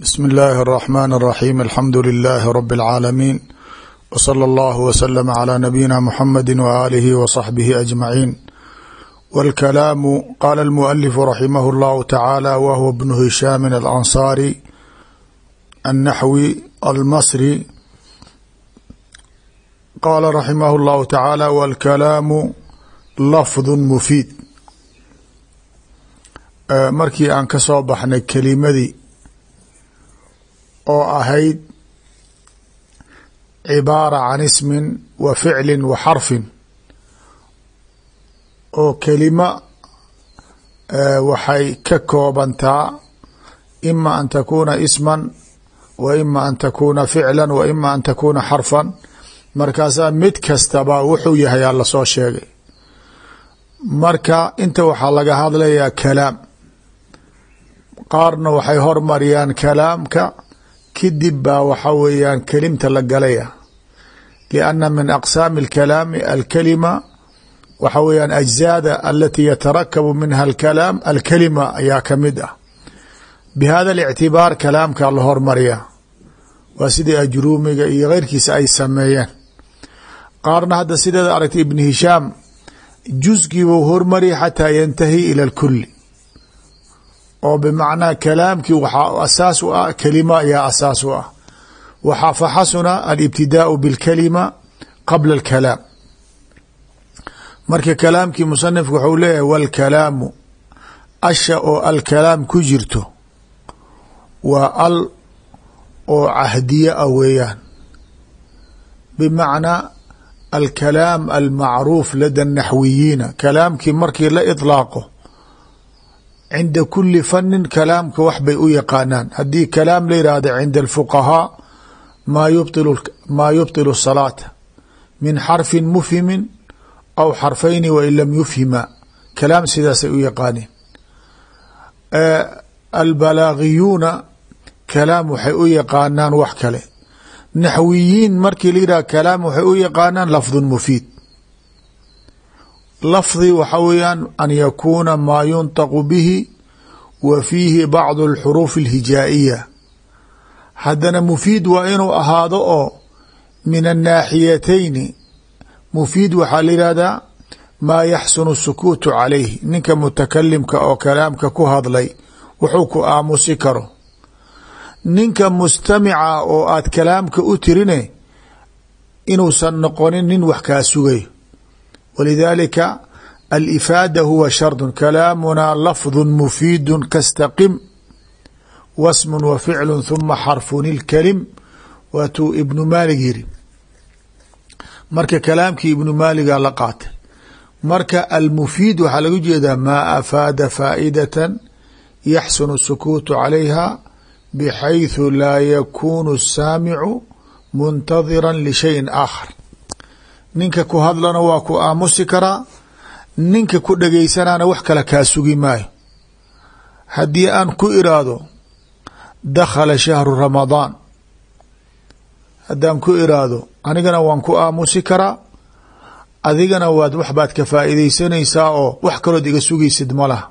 bsm اllahi الرحmn الرaxيm alxamdu لlh rb العaalamiin wslى اllah wslm عlى nabiyina mxamedi walihi wصaxbihi aجmaciin wاlkalaamu qala اlmualifu raximah اllahu tacaala wahwa bnu hishaami alanصari الnaxwi almasri qala raximah اllahu tacaala wاlkalaamu lafdu mufiid markii aan ka soo baxnay kelimadii oo ahayd cibaara can ismin wa ficlin wa xarfin oo kelima waxay ka koobantaa ima an takuuna isman wa ima an takuuna ficlan wa ima an takuuna xarfan. Markaasaa mid kastaba wuxuu yahay aa la soo sheegay. Marka inta waxaa laga hadlayaa kalaam qaarna waxay hormariyaan kalaamka kadib baa waxa weeyaan kelimta la galaya. Lianna min aqsaami alkalaami alkalima waxa weeyaan ajzaada alati yatarakabu minha alkalaam alkalima ayaa ka mid ah. Bihada alictibaar kalaamka la hormariya. Waa sidii ajruumiga iyo keyrkiisa ay sameeyeen. Qaarna hadda sideeda aragtay ibn hishaam jusgiibuu hormariya xataa yantahi ila alkuli oo bmacnaa kalaamkii waxaa asaas u ah kelima ayaa asaas u ah. Waxaa faxasuna alibtidaau bilkalima qabla alkalaam. Marka kalaamkii musanifku waxau leeyahay walkalaamu asha oo alkalaam ku jirto waa al oo cahdiye ah weeyaan. Bimacnaa alkalaam almacruuf lada naxwiyiina kalaamkii markii la iطlaaqo cinda kuli fanin kalaamka wax bay u yaqaanaan. Haddii kalaam la yihahdo cinda alfuqahaa maa yubطil maa yubطilu salaata min xarfin mufhimin aw xarfayni wain lam yufhima. Kalaam sidaasay u yaqaaneen albalaagiyuuna kalaam waxay u yaqaanaan wax kale. Naxwiyiin markii la yihahdo kalaam waxay u yaqaanaan lafdu mufiid lafdi waxa weeyaan an yakuuna maa yuntaqu bihi wa fiihi bacdu alxuruufi alhijaa'iya. Haddana mufiid waa inuu ahaado oo min annaaxiyatayni. Mufiid waxaa la yihahdaa maa yaxsunu sukuutu calayh ninka mutakalimka oo kalaamka ku hadlay wuxuu ku aamusi karo. Ninka mustamica oo aad kalaamka u tirine inuusan noqonin nin wax kaa sugayo wlidalika alifaada huwa shardu kalaamunaa lafdu mufiidu kastaqim wasmu wa ficlu huma xarfun ilkalim waatuu ibnu maalig yiri marka kalaamkii ibnu maaliga la qaatay marka almufiid waxaa laga jeedaa maa afaada faa'idatan yaxsunu الsukuutu calayha bxayثu laa yakunu الsaamicu muntadira lishayin aakhar ninka ku hadlana waa ku aamusi karaa ninka ku dhagaysanaana wax kale kaa sugi maayo. Haddii aan ku iraahdo dakhala shahru ramadaan. Haddaan ku iraahdo anigana waan ku aamusi karaa adigana waad wax baad ka faa'iidaysanaysaa oo wax kalood iga sugaysid ma laha.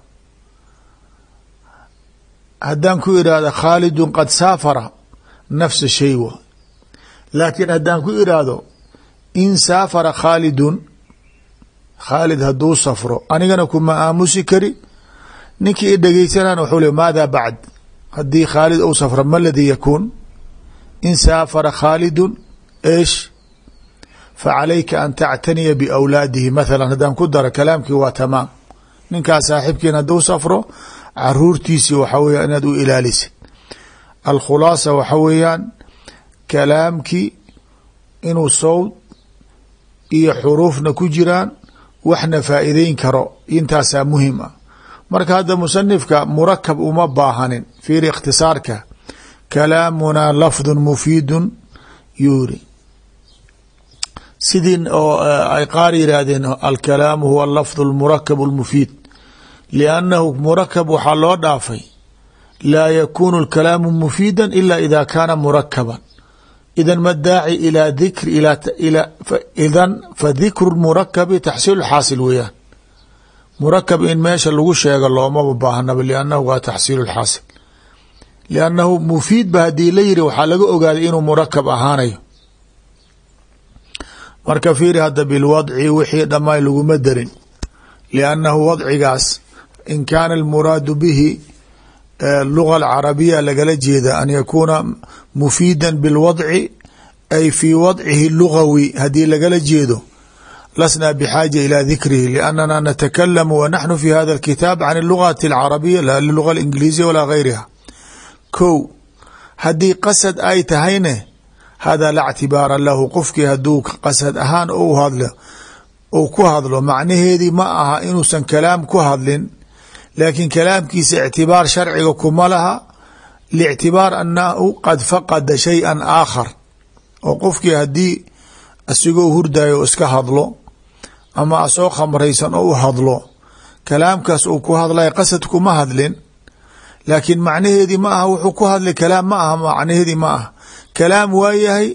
Haddaan ku iraahdo khaalidun qad saafara nafsa shay wa laakiin haddaan ku iraahdo in saafara khaalidun khaalid hadduu safro anigana kuma aamusi kari ninkii i dhegeysanaan wuxuu le maada bacd? Haddii khaalid ou safro ma ladii yakuun? In saafara khaalidun eesh facalayka an tactaniya biawlaadihi mathalan haddaan ku daro kalaamkii waa tamaam. Ninkaas saaxiibkiin hadduu safro caruurtiisii waxa weya inaad u ilaalisid. Alkhulaasa waxa weeyaan kalaamkii inuu sowd iyo xuruufna ku jiraan waxna faa'iideyn karo. Intaasaa muhiim ah. Marka hadda musanifka murakab uma baahanin. Fiiri ikhtisaarka kalaamunaa lafdun mufiidun yuuri. Sidii oo ay qaar yihaahdeen alkalaamu huwa alafdu almurakab almufiid liannahu murakab waxaa loo dhaafay. Laa yakunu alkalaamu mufiida ila ida kaana murakaban idan ma daaci ilaa dikr idan fadikru murakabi taxsiil xaasil weeyaan murakab in meesha lagu sheego loomaba baahnaba liannahu waa taxsiil xaasil liannahu mufiid ba haddii la yiri waxaa laga ogaaday inuu murakab ahaanayo marka fiiri hadda bilwadci wixii dhammaan laguma darin liannahu wadcigaas in kaana almuraadu bihi luga alcarabiya lagala jeeda an yakuuna mufiida bilwadci ay fii wadcihi lugawi haddii lagala jeedo lasna bxaaja ilى dikrihi lanna natakalamu wa naxnu fi hada اkitaab can اlugati اlcarabiya la luga اingiliisiya walaa gayriha ko haddii qasad ay tahayne hada la ctibaara lahu qofkii haduu qasad ahaan hadlo uu ku hadlo macnaheedii ma aha inuusan kalaam ku hadlin laakiin kalaamkiisa ictibaar sharciga kuma laha lictibaar anahu qad faqada shayئa aakhar oo qofkii haddii asigoo hurdayo iska hadlo ama asoo khamraysan oo u hadlo kalaamkaas uu ku hadlay qasad kuma hadlin. Laakiin macnaheedii ma aha wuxuu ku hadlay kalaam ma aha macnaheedii ma aha. Kalaam waa yahay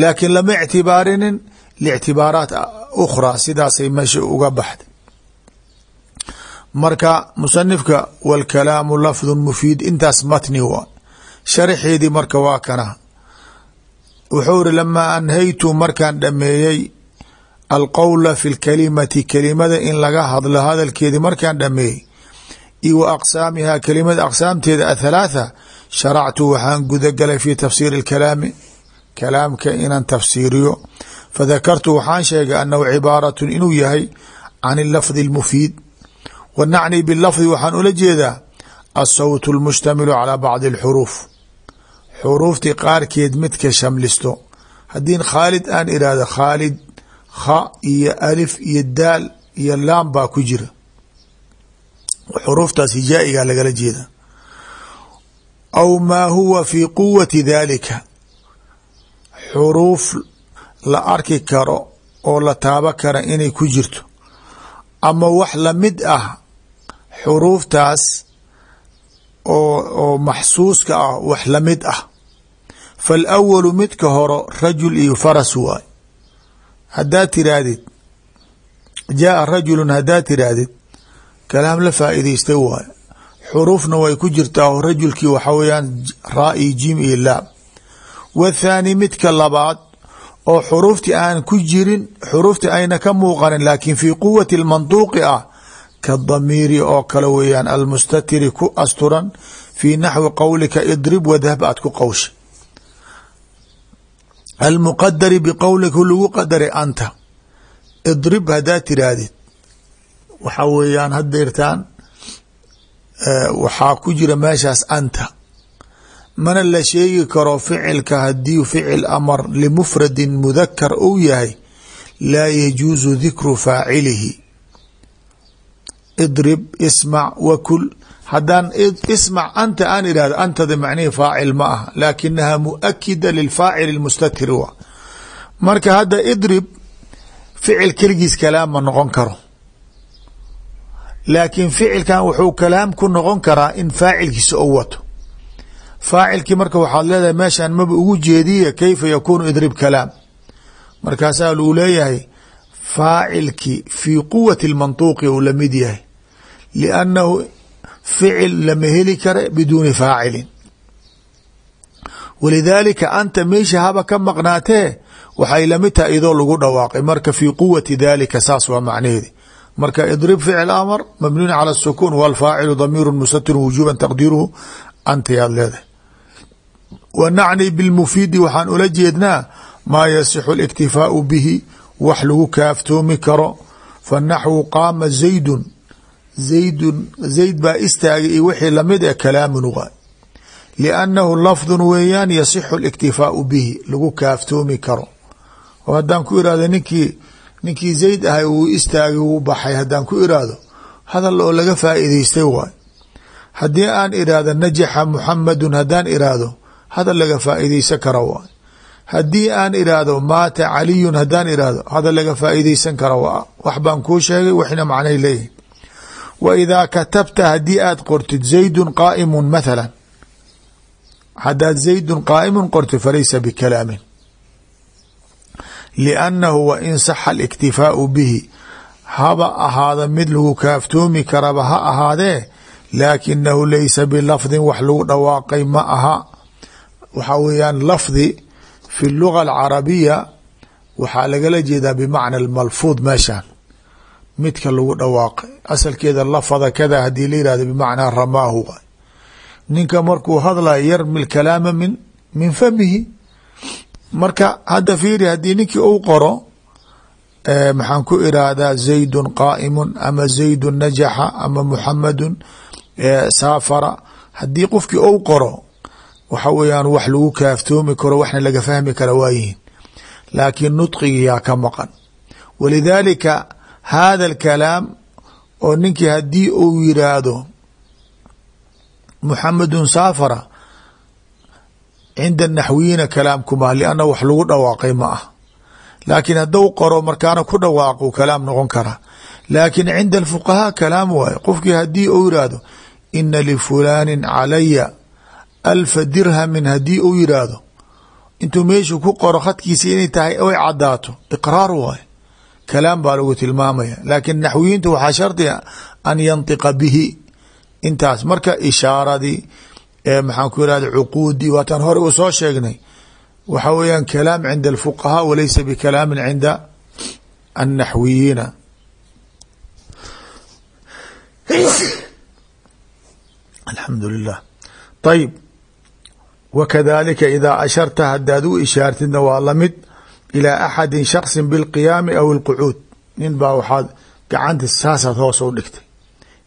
laakiin lama ictibaarinin lictibaaraat ukhraa sidaasay meesha uga baxday marka musanifka wاlkalaamu lafdu mufiid intaas matni wa sharaxeedii marka waa kana wuxuu iri lamaa anhaytu markaan dhameeyey alqowla fi lkalimati kelimada in laga hadlo hadalkeedi markaan dhameeyey io wa aqsaamihaa kelimada aqsaamteeda athalaatha sharactu waxaan gudagalay fi tafsiiri اlkalaami kalaamka inaan tafsiiriyo fadakartu waxaan sheegay anahu cibaarat inuu yahay can lafdi اlmufiid wanacni bilafdi waxaan ula jeedaa asawt اlmushtamilu calaa bacdi اlxuruuf xuruuftii qaarkeed midka shamlisto. Haddiin khaalid aan idhaahdo khaalid kha iyo alif iyo daal iyo laam baa ku jira. Xuruuftaas hijaa'igaa lagala jeeda aw maa huwa fii quwati daalika xuruuf la arki karo oo la taabo kara inay ku jirto ama wax la mid ah xuruuftaas oo oo maxsuuska ah wax la mid ah. Faalawalu midka horo rajul iyo faras waay. Haddaad tiraahdid jaaa rajulun haddaad tiraahdid kalaam la faa'iidaystay waay. Xuruufna way ku jirtaa oo rajulkii waxa weeyaan raa iyo jim iyo laam. Wathaani midka labaad oo xuruuftii aan ku jirin xuruuftii ayna ka muuqanin laakiin fii quwati lmanduuqi ah ka damiiri oo kale weeyaan almustatiri ku asturan fii naxwi qowlika idrib wadhab aad ku qowshay almuqadari biqowlika lagu qadaray anta. Idrib haddaad tiraahdid waxa weeyaan haddeertaan waxaa ku jira meeshaas anta mana la sheegi karo ficilka haddii ficil amar limufradin mudakar uu yahay laa yajuusu dikru faacilihi. Idrib ismac wakul haddaan ismac anta aan idhahdo antada macnihi faacil ma ah laakinaha muakida lilfaacil mustatir wa. Marka hadda idrib ficil keligiis kalaam ma noqon karo. Laakiin ficilkan wuxuu kalaam ku noqon karaa in faacilkiisa ou wato faacilkii marka waxaad leedahay meeshaan maba ugu jeediye kayfa yakuunu idrib kalaam? Markaasaa luu leeyahay faacilki fii quwati lmantuuqi uu la mid yahay. Liannahu ficil lama heli kara biduuni faacilin. Walidaalika anta meesha haba ka maqnaatee waxay la mid tahay idoo lagu dhawaaqay. Marka fii quwati dalika saas waa macnaheedi. Marka idrib ficil amar mabniun cala sukuun walfaacilu damiiru mustatir wujuuban taqdiiruhu anta yaad leedahay wa nacni bilmufiidi waxaan ula jeednaa maa yasixu اliktifaau bihi wax lagu kaaftoomi karo. Fa naxwu qaama zaydun zaydun zayd baa istaagay iyo wixii la mid e kalaamun waay liannahu lafdun weeyaan yasixu اliktifaau bihi lagu kaaftoomi karo. Oo haddaan ku irahdo ninkii ninkii zayd ahay uu istaagay wuu baxay haddaan ku iraahdo hadal oo laga faa'iidaystay waay. Haddii aan iraahdo najaxa muxamadun haddaan iraahdo hadal laga faa'iidaysan kara waay haddii aan iraahdo maata caliyun haddaan iraahdo hadal laga faa'iidaysan kara waa. Wax baan kuu sheegay waxna macnay leeyihiin wa idaa katabta haddii aad qortid zaydun qaa'imun mathala haddaad zaydun qaa'imun qortid falaysa bikalaamin. Liannahu wa in saxa aliktifaau bihi. Haba ahaada mid lagu kaaftoomi karaba ha ahaadee laakinahu laysa bilafdin wax lagu dhawaaqay ma aha waxaa weeyaan lafdi fi luga alcarabiya waxaa lagala jeedaa bimacna almalfuud meeshaan. Midka lagu dhawaaqay. Asalkeeda lafada kada haddii la yihahdo bimacnaa ramaahu. Ninka markuu hadlayo yarmi lkalaama min min famihi marka hadda fiiri haddii ninkii uu qoro maxaan ku irahdaa zaydun qaa'imun ama zaydun najaxa ama muxamadun saafara. Haddii qofkii ou qoro waxa weeyaan wax lagu kaaftoomi karo waxna laga fahmi kara waayihiin. Laakiin nudqigiyaa ka maqan. Walidaalika hada alkalaam oo ninkii haddii uu yiraahdo muxamedun saafara cinda naxwiyiina kalaamkuma lianna wax lagu dhawaaqay ma ah. Laakiin hadduu qoro markaana ku dhawaaqu kalaam noqon karaa laakiin cinda alfuqahaa kalaam waaye qofkii haddii uu yiraahdo ina lifulaanin calaya alfa dirhamin haddii uu yiraahdo intuu meeshu ku qoro khadkiisa inay tahay oy cadaato iqraar waaye kalaam baa lagu tilmaamaya laakiin naxwiyiinta waxaa shardiga an yantiqa bihi intaas marka ishaaradii maxaan ku irahda cuquudii waataan hore uu soo sheegnay waxa weeyaan kalaam cinda alfuqahaa walaysa bikalaamin cinda annaxwiyiina alxamdu lilah ayib wkadalika idaa asharta hadaad u ishaartidna waa la mid ilaa axadin shaksin bilqiyaami aw ilqucuud nin baa waxaad gacanta saasaad hoos u dhigtay.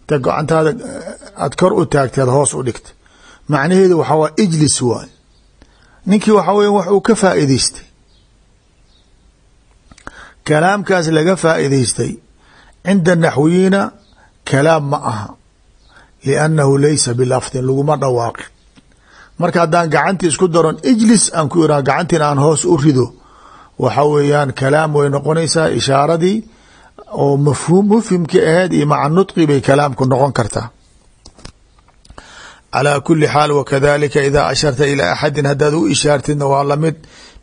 Inta gacantaada eh, aad kor u taagteed hoos u dhigtay. Macnaheedu waxaa waa ijlis waay. Ninkii waxaa weya wax uu ka faa'idaystay kalaamkaas laga faa'idaystay cinda naxwiyiina kalaam ma aha. Liannahu laysa bilafdin laguma dhawaaqi marka haddaan gacantii isku daron ijlis aan ku iraha gacantiina aan hoos u rido. Waxa weeyaan kalaam way noqonaysaa ishaaradii oo mafhuum mufhimki aheed iyo maca nudqi bay kalaamku noqon kartaa. Calaa kuli xaal wakadalika idaa asharta ilaa axadin haddaad u ishaartidna waa la mid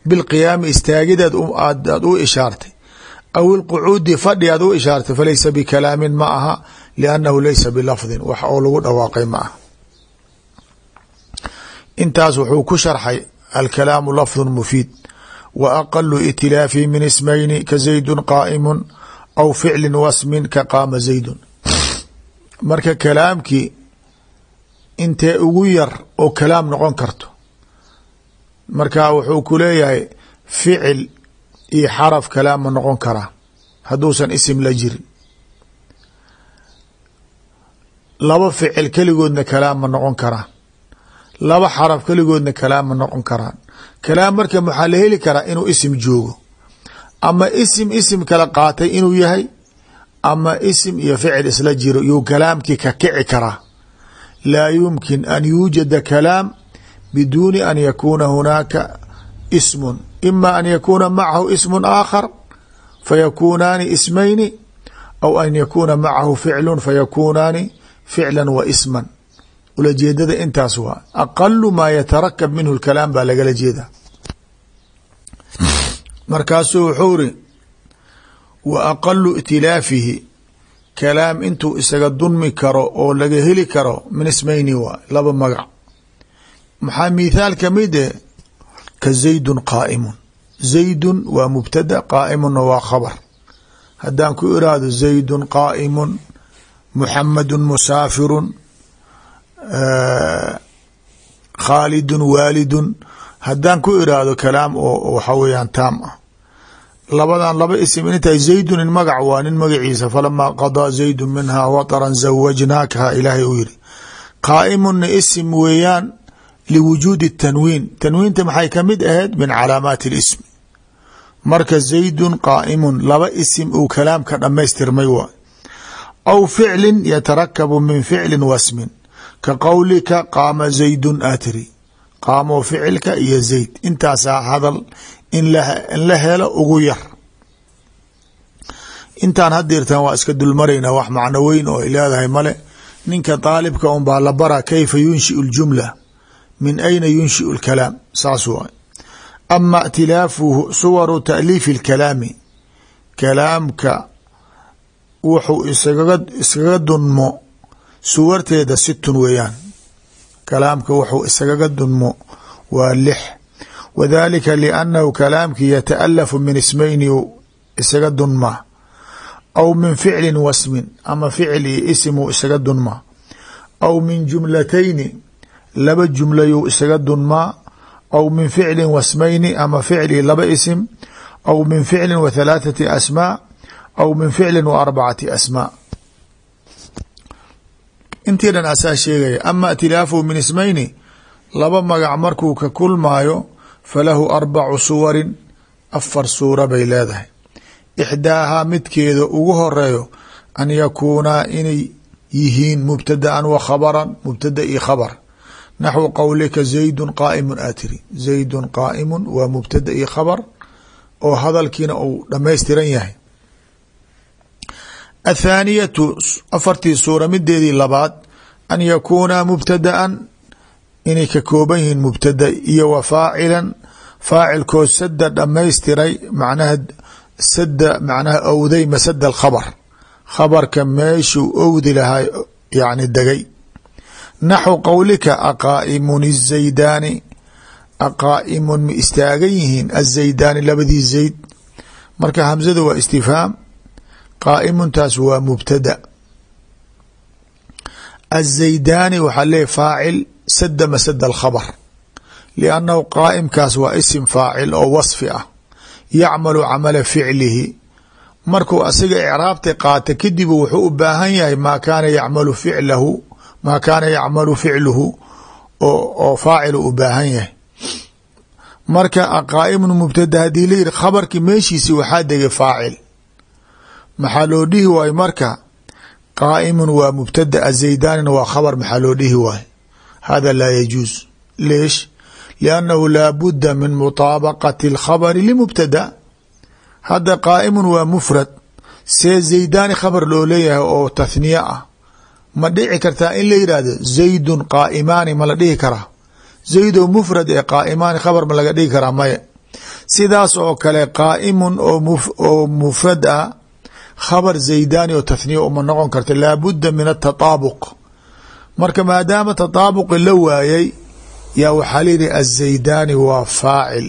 bilqiyaami istaagideed aad u ishaartay. Aw ilqucuudi fadhi aad u ishaartay falaysa bikalaamin ma aha liannahu laysa bilafdin wax oo intaas wuxuu ku sharxay alkalaamu lafdu mufiid w aqalu itilaafi min ismayni ka zaydun qaa'imun aw ficli wasmin ka qaama zaydun. Marka kalaamkii intee ugu yar oo kalaam noqon karto marka wuxuu ku leeyahay ficil iyo xaraf kalaam ma noqon karaa hadduusan isim la jirin. Laba ficil keligoodna kalaam ma noqon karaan laba xaraf keligoodna kalaam ma noqon karaan. Kalaam marka waxaa la heli karaa inuu isim joogo? Ama isim isim kala qaatay inuu yahay? Ama isim iyo ficil isla jiro yuu kalaamkii ka kici karaa? Laa yumkin an yuujada kalaam biduuni an yakuuna hunaaka ismun. Ima an yakuuna macahu ismun aakhar fayakuunaani ismayni aw an yakuuna macahu ficlu fayakuunaani ficla wa isman ulajeedada intaas waa aqalu maa yatarakab minhu lkalaam baa lagala jeeda markaasuu wuxuu iri wa aqalu itilaafihi kalaam intuu isaga dunmi karo oo laga heli karo min ismayni waa laba magac. Maxaa mithaal ka mid eh? Ka zaydun qaa'imun. Zaydun waa mubtada qaa'imunna waa khabar. Haddaan ku iraahdo zaydun qaa'imun muxamadun musaafirun khaalidun waalidun haddaan ku iraahdo kalaam oo waxa weeyaan taam ah. labadan laba isim intahay zaydun in magac waa nin magaciisa falamaa qadaa zaydun minhaa wataran zawajnaakaha ilaahay uu yiri qaa'imunna isim weeyaan liwujuudi tanwiin. tanwiinta maxay ka mid ahayd? min calaamaati اlismi marka zaydun qaa'imun laba isim uu kalaamka dhammaystirmay waay aw ficlin yatarakabu min ficli wasmin ka qowlika qaama zaydun aa tiri qaamo ficilka iyo zayd intaasaa hadal in la helo ugu yar intaan hadirtan waa iska dulmaraynaa wax macno weyn oo ay leedahay male ninka daalibka unbaa la bara kayfa yunshiu ljumla min ayna yunshiu lkalaam saas waa ama tilaafuhu suwaru taaliifi اlkalaami kalaamka wuxuu isaga iskaga dunmo suwarteeda situn weeyaan. Kalaamka wuxuu isagaga dunmo waa lix. Wadalika liannahu kalaamkii yataalafu min ismayni isaga dunmaa aw min ficlin wasmin ama ficil iyo isimuu isaga dunmaa aw min jumlatayni laba jumlayuu isaga dunmaa aw min ficlin wasmayni ama ficli laba isim aw min ficlin wa halaathati asmaa aw min ficlin wa arbacati asmaa intii dhan asaa sheegaya. Ama itilaafuhu min ismayni laba magac markuu ka kulmaayo falahu arbacu suwarin afar suura bay leedahay. Ixdaahaa midkeeda ugu horeeyo an yakuunaa inay yihiin mubtadaan wa khabaran mubtada io khabar. Naxwu qowlika zaydun qaaimun aa tiri. Zaydun qaaimun waa mubtada io khabar oo hadalkiina uu dhamaystiran yahay athaaniyatu afartii suura mideedii labaad an yakuunaa mubtadaan inay ka kooban yihiin mubtada iyo wa faacilan faacilkood sada dhamaystiray macnaha sada macnaha owday masada alkhabar khabarka meeshuu owdi lahaa yani degay naxwu qowlika aqaa'imun izaydaani aqaa'imun ma istaagan yihiin azaydaani labadii zayd marka hamzada waa istifhaam qaa'imuntaas waa mubtada azaydaani waxaa leeyahy faacil sada masada alkhabar liannahu qaa'imkaas waa isim faacil oo wasfi ah yacmalu camala ficlihi markuu asiga icraabta qaata kadib wuxuu u baahan yahay maa kaana yacmalu ficlahu maa kaana yacmalu ficluhu oo faacil u baahan yahay marka aqaa'imun mubtada haddii la yihi khabarki meeshiisi waxaa degay faacil maxaa loo dhihi waaye marka? Qaa'imun waa mubtada azaydaanina waa khabar maxaa loo dhihi waaye hada laa yajuuz. Leesh? Liannahu laa budda min mutaabaqati alkhabari limubtada. Hadda qaa'imun waa mufrad. See zaydaani khabar loo leeyahay oo tathniye ah. Ma dhici kartaa in la yidhaahdo zaydun qaa'imaani ma la dhihi karaa? Zaydoo mufrad ee qaa'imaani khabar ma laga dhihi karaa maya sidaas oo kale qaa'imun oo mufrad ah khabar zaydaani oo tathniya uma noqon karta laabudda min atataabuq marka maadaama tataabuqi la waayay yaa waxaa layihi azaydaani waa faacil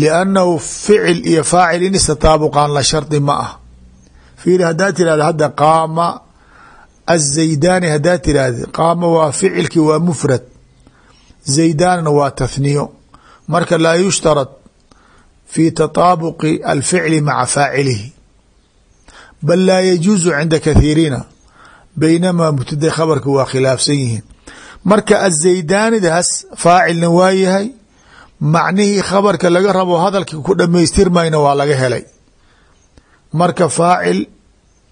liannahu ficil iyo faacil in istataabuqaan la shardi ma ah fiiri haddaa tirahda hadda qaama azaydaani haddaa tirahda qaama waa ficilki waa mufrad zaydaanina waa tathniyo marka laa yushtarad fi tataabuqi alficli maca faacilihi bal laa yajuuzu cinda kathiiriina baynamaa mubtada khabarka waa khilaafsan yihiin marka azaydaanidaas faacilna waa yahay macnihii khabarka laga rabo hadalka ku dhamaystirmayna waa laga helay marka faacil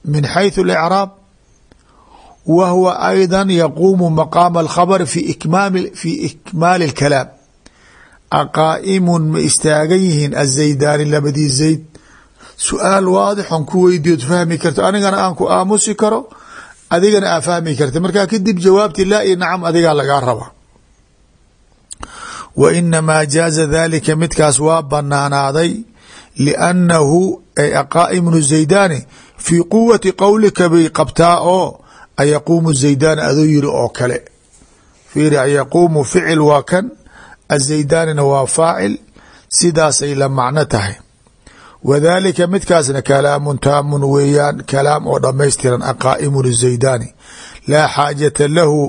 min xayثu اlإcraab wa huwa ayضa yaquumu maqaama alkhabr fi ikmaali اlkalaam aqaa'imun ma istaagan yihiin azaydaani labadii zayd su'aal waadixon ku weydiyood fahmi karto anigana aan ku aamusi karo adigana aa fahmi karta. Markaa kadib jawaabti laa iyo nacam adigaa lagaa raba. Wa inamaa jaaza dalika midkaas waa banaanaaday liannahu ay aqaaimnu zaydaani fii quwati qowlika bay qabtaa oo ayaquumu zaydaani adoo yiri oo kale. Fiiri ayaquumu ficil waa kan azaydaanina waa faacil sidaasay la macno tahay wadalika midkaasna kalaamun taamun weeyaan kalaam oo dhamaystiran aqaa'imun zaydaani laa xaajata lahu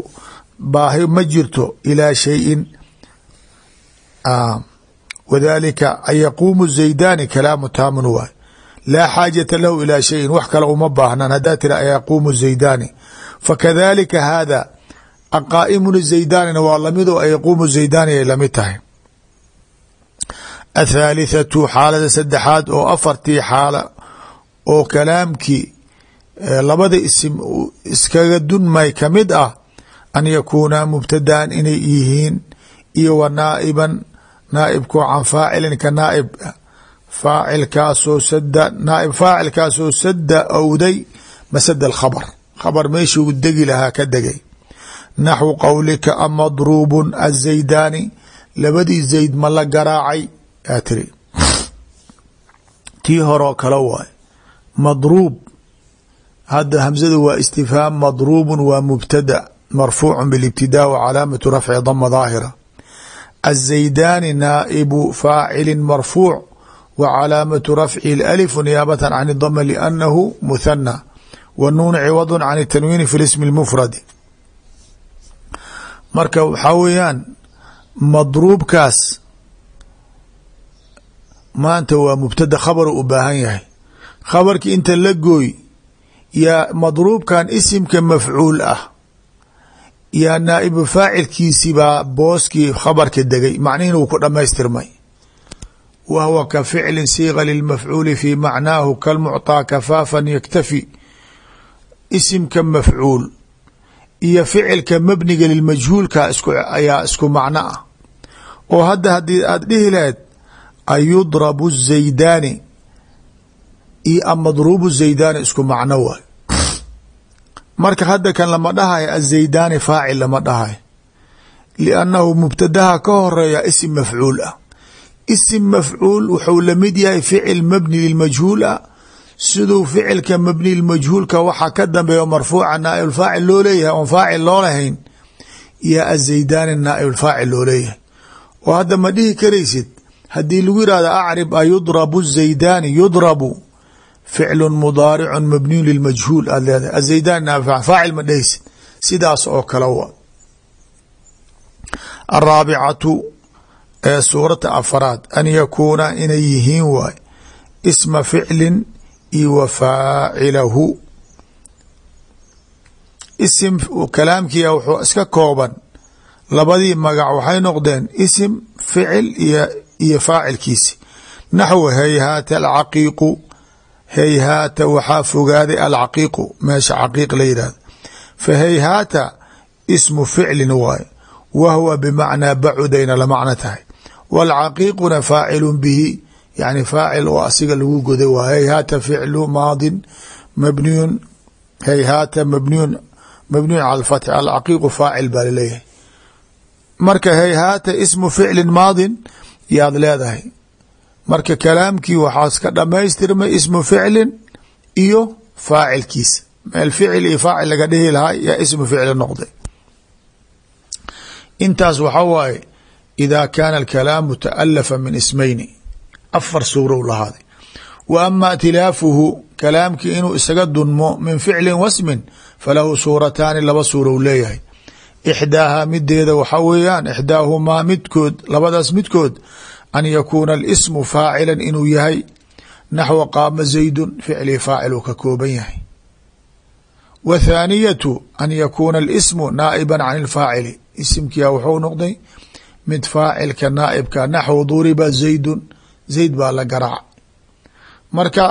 baahi ma jirto ilaa shayin. Wadalika an yaquumu zaydaani kalaamu taamun waay laa xaajata lahu ilaa shayin wax kale uma baahnan haddaa tira an yaquumu zaydaani fakadalika haada aqaa'imun zaydaanina waa la mid oo an yaquumu zaydaani ay la mid tahay athaalithatu xaalada saddexaad oo afartii xaala oo kalaamkii labada isim iskaga dunmay ka mid ah an yakuunaa mubtadaan inay yihiin iyo wa naa'iban naaibkoo can faacilin ka naaib faacilkaasoo sada naaib faacilkaasoo sada owday masada alkhabr khabar meeshuu degi lahaa ka degay naxwu qowlika amadruubun azaydaani labadii zayd ma la garaacay aa tiri. Tii horoo kale waay. Madruub. Hadda hamsadu waa istifhaam madruubu waa mubtada marfuucu bilibtidaa wa calaamatu rafci dama daahira. Azaydaani naaibu faacili marfuuc wa calaamatu rafcihi lalifu niyaabatan can idama liannahu muthana wa nuun ciwadun can itanwiini fi lismi lmufradi marka waxaa weeyaan madruubkaas maanta waa mubtada khabar u baahan yahay. Khabarki inta la gooy yaa madruubkan isimka mafcuul ah yaa naaibu faacilkiisi baa booskii khabarka degay macnihin uu ku dhamaystirmay wa hwa ka ficli siiqa lilmafcuuli fi macnaahu kalmucطaa kafaafan yaktafi isimka mafcuul iyo ficilka mabniga lilmajhuulka ayaa isku macno ah. Oo hadda haddii aada dhihi lahayd ayudrabu الzaydaani io amadrubu zaydaani isku macno waay. Marka hadda kan lama dhahayo azaydaani faacil lama dhahay. Liannahu mubtadaha ka horreeya isim mafcuul ah. Isim mafcuul wuxuu la mid yahay ficil mabni lilmajhuul ah. Siduu ficilka mabni lmajhuulka waxaa ka dambeeyo marfuuca naaib faacil loo leeyahay oon faacil loo lahayn iyo azaydaani naaib faacil loo leeyahay. Oo hadda ma dhihi karaysid haddii lagu yihahdo acrib a yudrabu الzaydaani yudrabu ficlu mudaaricu mabniyu lilmajhuul. Aad leedahay. Azaydan naafic faacil ma dheheysid sidaas oo kale wa. Araabicatu ee suurata afraad an yakuuna inay yihiin waay. Isma ficlin iyo wa faacilahu. Isim kalaamkii wuxuu iska kooban. Labadii magac waxay noqdeen isim ficil iyo iyo faacilkiisi. Naxw hayhaata alcaqiiqu hayhaata waxaa fogaaday alcaqiiqu meesha caqiiq la yidhahdo fa hayhaata ismu ficlin waaye wa huwa bimacnaa bacudayna la macno tahay. Wاlcaqiiquna faacilun bihi yani faacil oo asiga lagu goday waa hayhaata ficlu maadin mabniyun hayhaata mabniyun mabniyun cala alfathi alcaqiiqu faacil baa la leeyahay marka hayhaata ismu ficlin maadin yaad leedahay. Marka kalaamkii waxaas ka dhamaystirmay ismu ficlin iyo faacilkiisa. Meel ficil iyo faacil laga dhihi lahaa yaa ismu ficli noqday. Intaas waxa waaye ida kaana alkalaamu taalafa min ismayni afar suurow lahaaday. Wa ama tilaafuhu kalaamkii inuu isaga dunmo min ficlin wasmin falahu suurataani laba suurow leeyahay ixdaahaa mideeda waxa weeyaan ixdaahumaa midkood labadaas midkood an yakuuna alismu faacila inuu yahay naxwa qaama zaydun ficlii faacil uu ka kooban yahay w thaaniyatu an yakuuna alismu naa'iba can ilfaacili isimkia wuxuu noqday mid faacilka naaibka naxw duriba zaydun zayd baa la garaac marka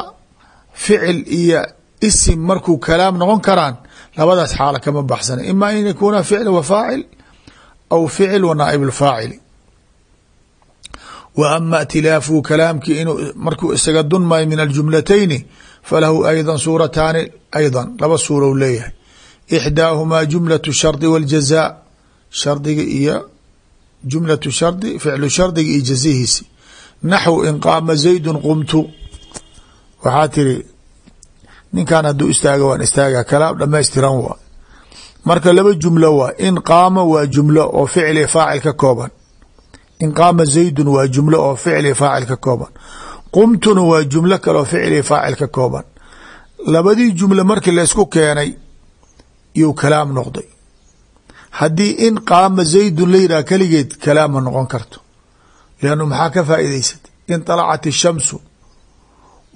ficil iyo isim markuu kalaam noqon karaan labadaas xaalo kama baxsana ima an yakuuna ficil wa faacil aw ficil wa naaib اlfaacili wa ama tilaafuhu kalaamkii inuu markuu isaga dunmayo min aljumlatayni falahu ayda suurataani ayda laba suurou leeyahay ixdaahumaa jumlaة shardi wاljaza shardiga iyo jumlaة shardi ficlu shardiga iyo jazihiisi naxw in qaama zaydu qumtu waxaa tiri ninkan hadduu istaaga waan istaaga kalaam dhamaystiran waa. Marka laba jumlo waa in qaama waa jumlo oo ficli faacil ka kooban. In qaama zaydun waa jumlo oo ficli faacil ka kooban. Qumtuna waa jumlo kaleo ficli faacil ka kooban. Labadii jumlo markii laysku keenay yuu kalaam noqday. Haddii in qaama zaydun la yidhah keligeed kalaam noqon karto. Leannu maxaa ka faa'iidaysat in طalacat ishamsu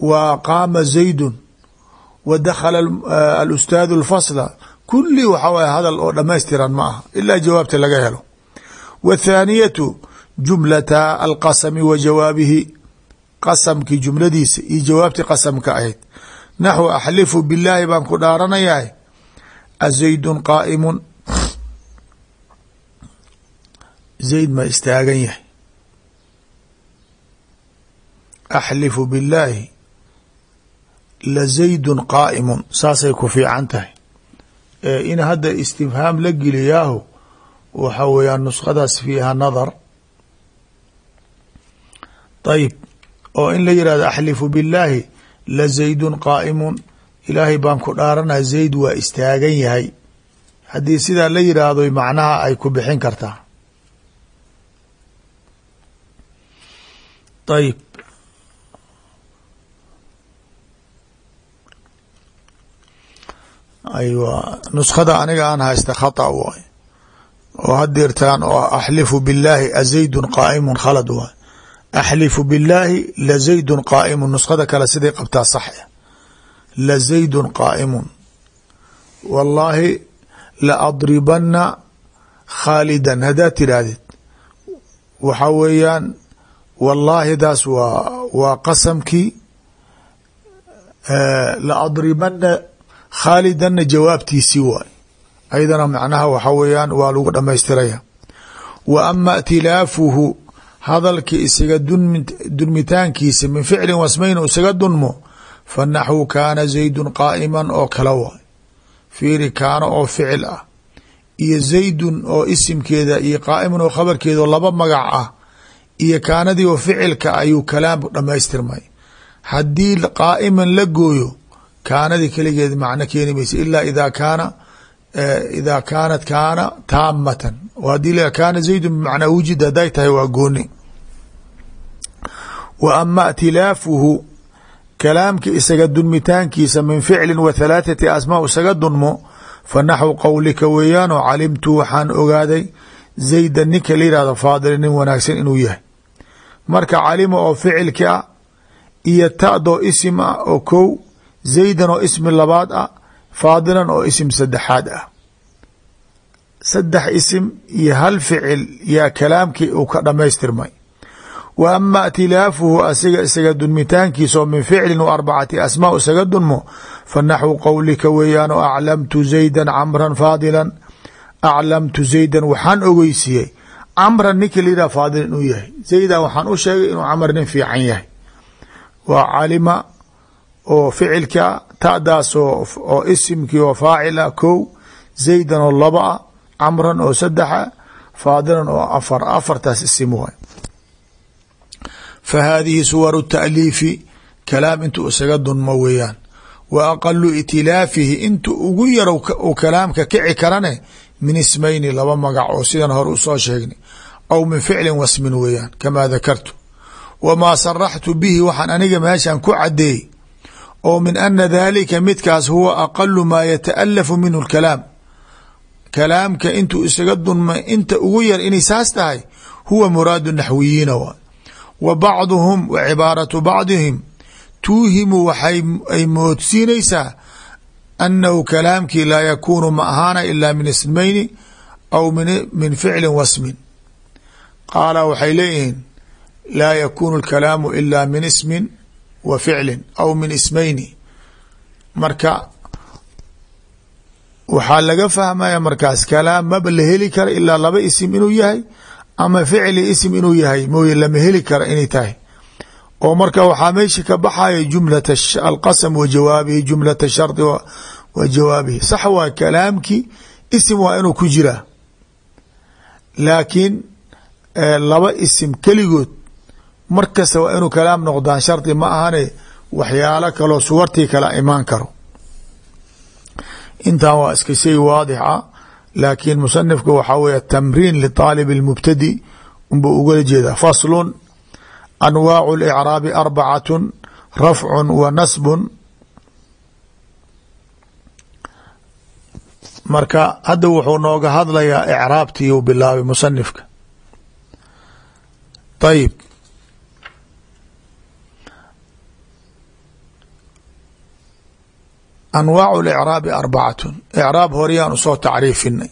waa qaama zaydun wa dakhala alustaadu اlfasla kulli waxa waye hadal oo dhamaystiran ma aha ilaa jawaabta laga helo wthaaniyatu jumlata alqasmi wa jawaabihi qasamkii jumladiisa iyo jawaabtii qasamka ahayd naxw axlifu bilaahi baan ku dhaaranayahay azaydun qaaimun zayd ma istaagan yahay axlifu billaahi la zaydun qaa'imun saasay ku fiican tahay. In hadda istifhaam la geliyaahu waxa weeyaan nuskhadaas fiiha nadar. Ayib oo in la yihahdo axlifu billaahi la zaydun qaa'imun. Ilaahay baan ku dhaaranaa zayd waa istaagan yahay. Haddii sidaa la yidhaahdo macnaha ay ku bixin kartaa. Ayib aywa nuskhada aniga aan haysta khata waay. Oo hadeertaan oo axlifu billaahi azaydun qaa'imun khalad waay. Axlifu billaahi lazaydun qaa'imun nuskhada kale siday qabtaa sax lazaydun qaa'imun. Wallaahi la adribana khaalidan haddaad tidhaahdid waxaa weeyaan wallaahidaas waa waa qasamkii la adribana khaalidanna jawaabtiisii waay ayadana macnaha waxa weeyaan waa lagu dhamaystiraya wa ama tilaafuhu hadalkii isaga dunmitaankiisa min ficlin wasmayn isaga dunmo fa naxwu kaana zaydun qaa'iman oo kala waay. Fiiri kaana oo ficil ah. Iyo zaydun oo isimkeeda iyo qaa'iman oo khabarkeeda oo laba magac ah iyo kaanadii oo ficilka ayuu kalaam dhamaystirmay haddii qaa'iman la gooyo kaanadii keligeed macno keeni maysa ilaa ida kaana ida kaanat kaana taamatan oo haddii la kaana zaydun bimacnaa wujid hadday tahay waa gooni. Wa ama tilaafuhu kalaamka isaga dunmitaankiisa min ficlin wa halaathati asmaa isaga dunmo fa naxwu qowlika weeyaanoo calimtu waxaan ogaaday zayda ninka la yihahdo faadila nin wanaagsan inuu yahay. Marka calima oo ficilki ah iyo tadoo isim ah oo kow zaydan oo ismi labaad ah faadilan oo isim saddexaad ah saddex isim iyo hal ficil yaa kalaamkii uu ka dhamaystirmay wa ama tilaafuhu asiga isaga dunmitaankiisa oo min ficlin wa arbacati asmaa isaga dunmo fa naxwu qowlika weeyaan oo aclamtu zaydan camran faadilan aclamtu zaydan waxaan ogeysiiyey camran ninka la yidhah faadil inuu yahay zaydan waxaan u sheegay inuu camar nin fiican yahay waa oo ficilka ta'daas oo isimkii oo faacila kow zaydan oo laba a camran oo saddexa faadilan oo afar. Afartaas isim waay. Fa haadihi suwaru taaliifi kalaam intuu isaga dunmo weeyaan. Wa aqalu itilaafihi intu ugu yar uu kalaamka kici karane min ismayni laba magac oo sidan hore u soo sheegnay. Aw min ficlin wasmin weeyaan kamaa dakartu. Wamaa saraxtu bihi waxaan aniga meeshan ku cadeeyey oo min ana dalika midkaas huwa aqalu maa yataalafu minhu lkalaam kalaamka intuu isaga dunmay inta ugu yar inay saas tahay huwa muraadu naxwiyiina waay wa bacduhum wa cibaaratu bacdihim. Tuuhimu waxay ay moodsiinaysaa annahu kalaamkii laa yakuunu ma ahaana ila min ismayni aw min ficlin wasmin. Qaala waxay leeyihiin laa yakuunu lkalaamu ila min ismin wa ficlin aw min ismayni. Marka waxaa laga fahmaya markaas kalaam maba la heli kara ilaa laba isim inuu yahay ama ficli isim inuu yahay mooye lama heli kara inay tahay. Oo marka waxaa meesha ka baxaya jumlat alqasm wa jawaabihi jumlat shardi wa jawaabihi. Sax waa kalaamkii isim waa inuu ku jiraa laakiin laba isim keligood mar kasta waa inuu kalaam noqdaan shardi ma ahane waxyaalo kaloo suwartii kala imaan karo intan waa iska shay waadix ah laakiin musanifka waxaa weeye tamriin liطaalib اlmubtadi unbuu ugala jeedaa faslun anwaacu اlicraabi arbacatu rafcu wa nasbun marka hadda wuxuu nooga hadlayaa icraabtii u bilaabay musanifka ayib anwaacu licraabi arbacatun icraab horeyaan u soo tacriifinay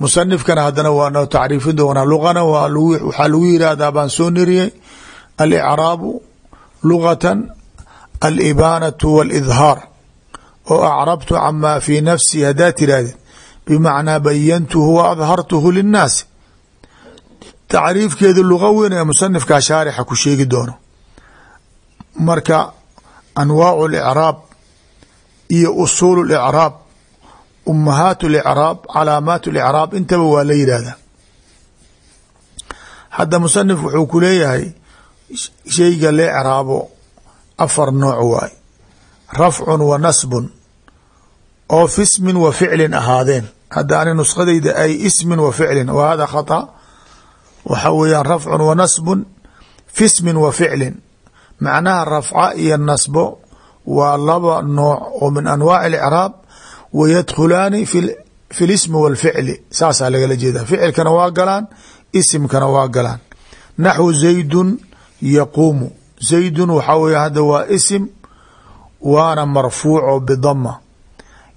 musanifkana haddana waa noo tacriifin doonaa luqana waxaa lagu yihahdaa baan soo niriyey alicraabu lugatan alibaanatu wاlidhaar oo acrabtu camaa fii nafsi haddaa tirahdid bimacnaa bayantuhu wa adhartuhu linnaasi tacriifkeedu luqawin ee musanifkaa shaarixa ku sheegi doono marka anwaacu licraab iyo usuul licraab umahaat licraab calaamaat licraab intaba waa la yidhaahdaa. Hadda musanif wuxuu ku leeyahay sheyga la icraabo afar nooc waay. Rafcun wa nasbun oo fi ismin wa ficlin ahaadeen. Hadda ani nuskhadayda ay ismin wa ficlin wa hada khata? Waxa weeyaan rafcun wa nasbun fi ismin wa ficlin. Macnaha rafca iyo nasbo waa laba nooc oo min anwaaci اlicraab wa yadkhulaani fi lismi walficli saasaa lagala jeeda ficilkana waa galaan isimkana waa galaan. Naxwu zaydun yaquumu. Zaydun waxaa weeye hadda waa isim waana marfuuco bidama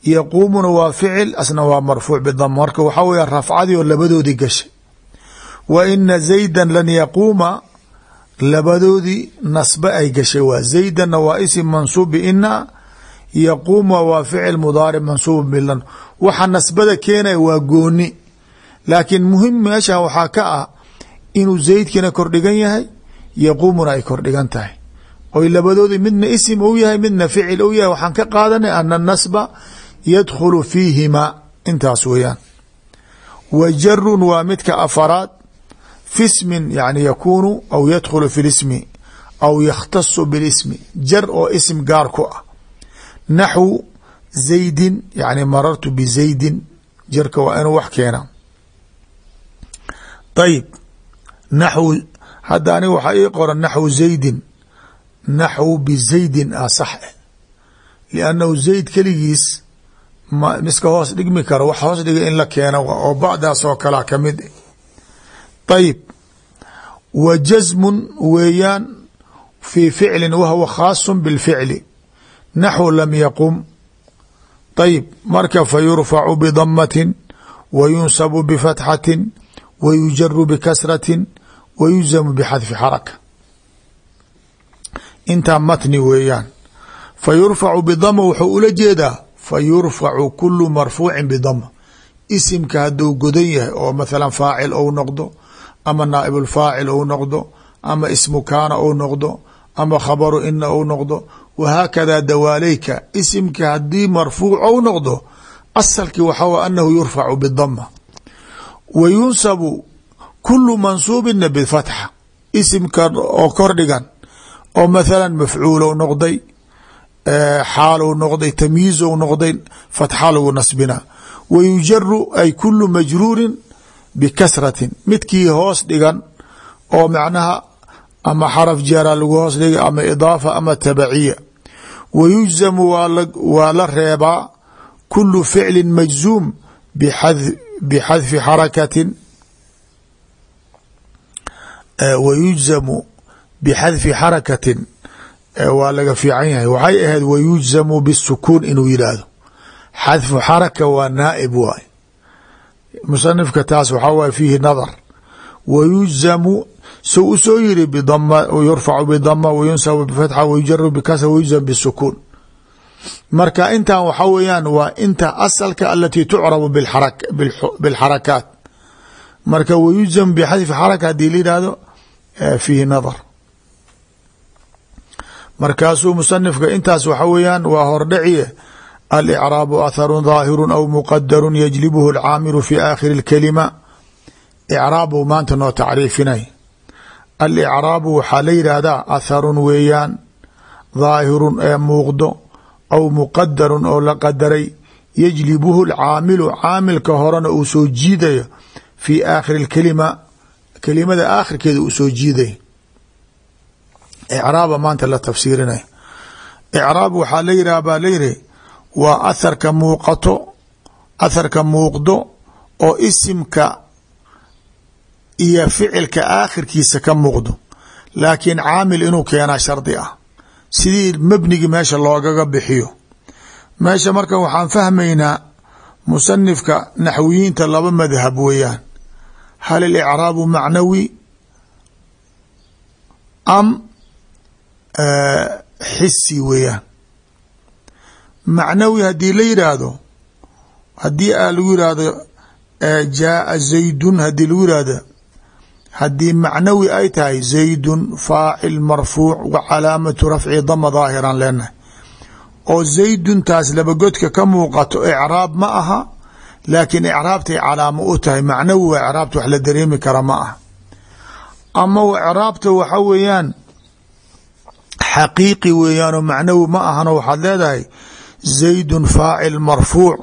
yaquumuna waa ficil asna waa marfuuc bidama marka waxaa weya rafcadii oo labadoodii gashay. Wa ina zayda lan yaquuma labadoodii nasbe ay gashay waa zaydanna waa isim mansuub biina yaquuma waa ficil mudaaric mansuub bilan waxa nasbada keenaya waa gooni. Laakiin muhiim meesha waxaa ka ah inuu zaydkina kordhigan yahay yaquumuna ay kordhigan tahay. Oy labadoodii midna isim ou yahay midna ficil ou yahay waxaan ka qaadanay ana nasba yadkhulu fiihima. Intaas weeyaan. Wa jarun waa midka afaraad fi smin yani yakuunu aw yadkhulu fi lismi aw yakhtasu bilismi jar oo isim gaar ku ah naxwu zaydin yani marartu bizaydin jarka waa inuu wax keena ayib naxwu hadda aniga waxaa ii qoran naxwu zaydin naxwu bizaydin a sax liannahu zayd keligiis miska hoos dhigmi karo wax hoos dhiga in la keeno oo bacdaas oo kalea ka mid ayib wa jasmun weeyaan fii ficlin wahwa khaasu bilficli naxwu lam yaqum ayib marka fa yurfacu bidamatin wa yunsabu bifatxatin wa yujaru bikasratin wa yulzamu bixadfi xaraka intaa matni weeyaan fa yurfacu bidama wuxuu ula jeedaa fa yurfacu kulu marfuucin bidama isimka hadduu godan yahay oo mathalan faacil ou noqdo ama naaibulfaacil ou noqdo ama ismu kaana ou noqdo ama khabaru ina ou noqdo wahaakada dawaaleyka isimka haddii marfuuc ou noqdo asalkii waxaa w anahu yurfacu bidama wa yunsabu kulu mansuubina bifatxa isimka oo kordhigan oo mathalan mafcuulow noqday xaalow noqday tamyiizow noqday fatxa lagu nasbina. Wa yujaru ay kulu majruurin bikasratin. Midkii hoos dhigan oo macnaha ama xaraf jara lagu hoos dhigay ama idaafa ama tabaciya wa yujzamu waa la reebaa kulu ficli majzuum bixadfi xarakatin. Wa yujzamu bxadfi xarakatin. Waa laga fiican yahay. Waxay ahayd wayujzamu bisukuun inuu yidhaahdo. Xadfu xaraka waa naaib waay musanifka taas waxaa waay fiihi nadar. Wayujzamu sou u soo yiri yurfacu bidama wayunsabu bifatxa wayujaru bikasra wayujzam bisukuun marka intan waxa weeyaan waa inta asalka alati tucrabu bilxarakaat marka wayujzamu bixadfi xaraka haddii la yihahdo fiihi nadar. Markaasuu musanifka intaas waxa weeyaan waa hordhaciye alicraabu atharu dhaahiru aw muqadaru yajlibuhu alcaamiru fi aakhiri اlkalima icraabu maanta noo tacriifinay alicraabu waxaa la yidhaahdaa atharun weeyaan dhaahirun ee muuqdo aw muqadarun oo la qadaray yajlibuhu alcaamilu caamilka horena uu soo jiidayo fi aakhiri اlkalima kelimada aakhirkeeda uu soo jiiday icraaba maanta la tafsiirinay icraab waxaa la yidhah waa atharka muuqato atharka muuqdo oo isimka iyo ficilka aakhirkiisa ka muuqdo. Laakiin caamil inuu keenaa shardi ah. Sidii mebnigi meesha loogaga bixiyo. Meesha marka waxaan fahmaynaa musanifka naxwiyiinta laba madhab weeyaan. Hal اlicraabu macnawi am xisi weeyaan macnawi haddii la yidhaahdo haddii a lagu yihahdo jaaa zaydun haddii lagu yihahdo haddii macnawi ay tahay zaydun faacil marfuuc wa calaamatu rafci dama daahiran leenahay oo zayduntaas labagodka ka muuqato icraab ma aha laakiin icraabtay calaamo u tahay macnawi waa icraabta wax la dareemi kara ma aha. Ama icraabta waxa weeyaan xaqiiqi weeyaanoo macnawi ma ahano waxaad leedahay zaydun faacil marfuuc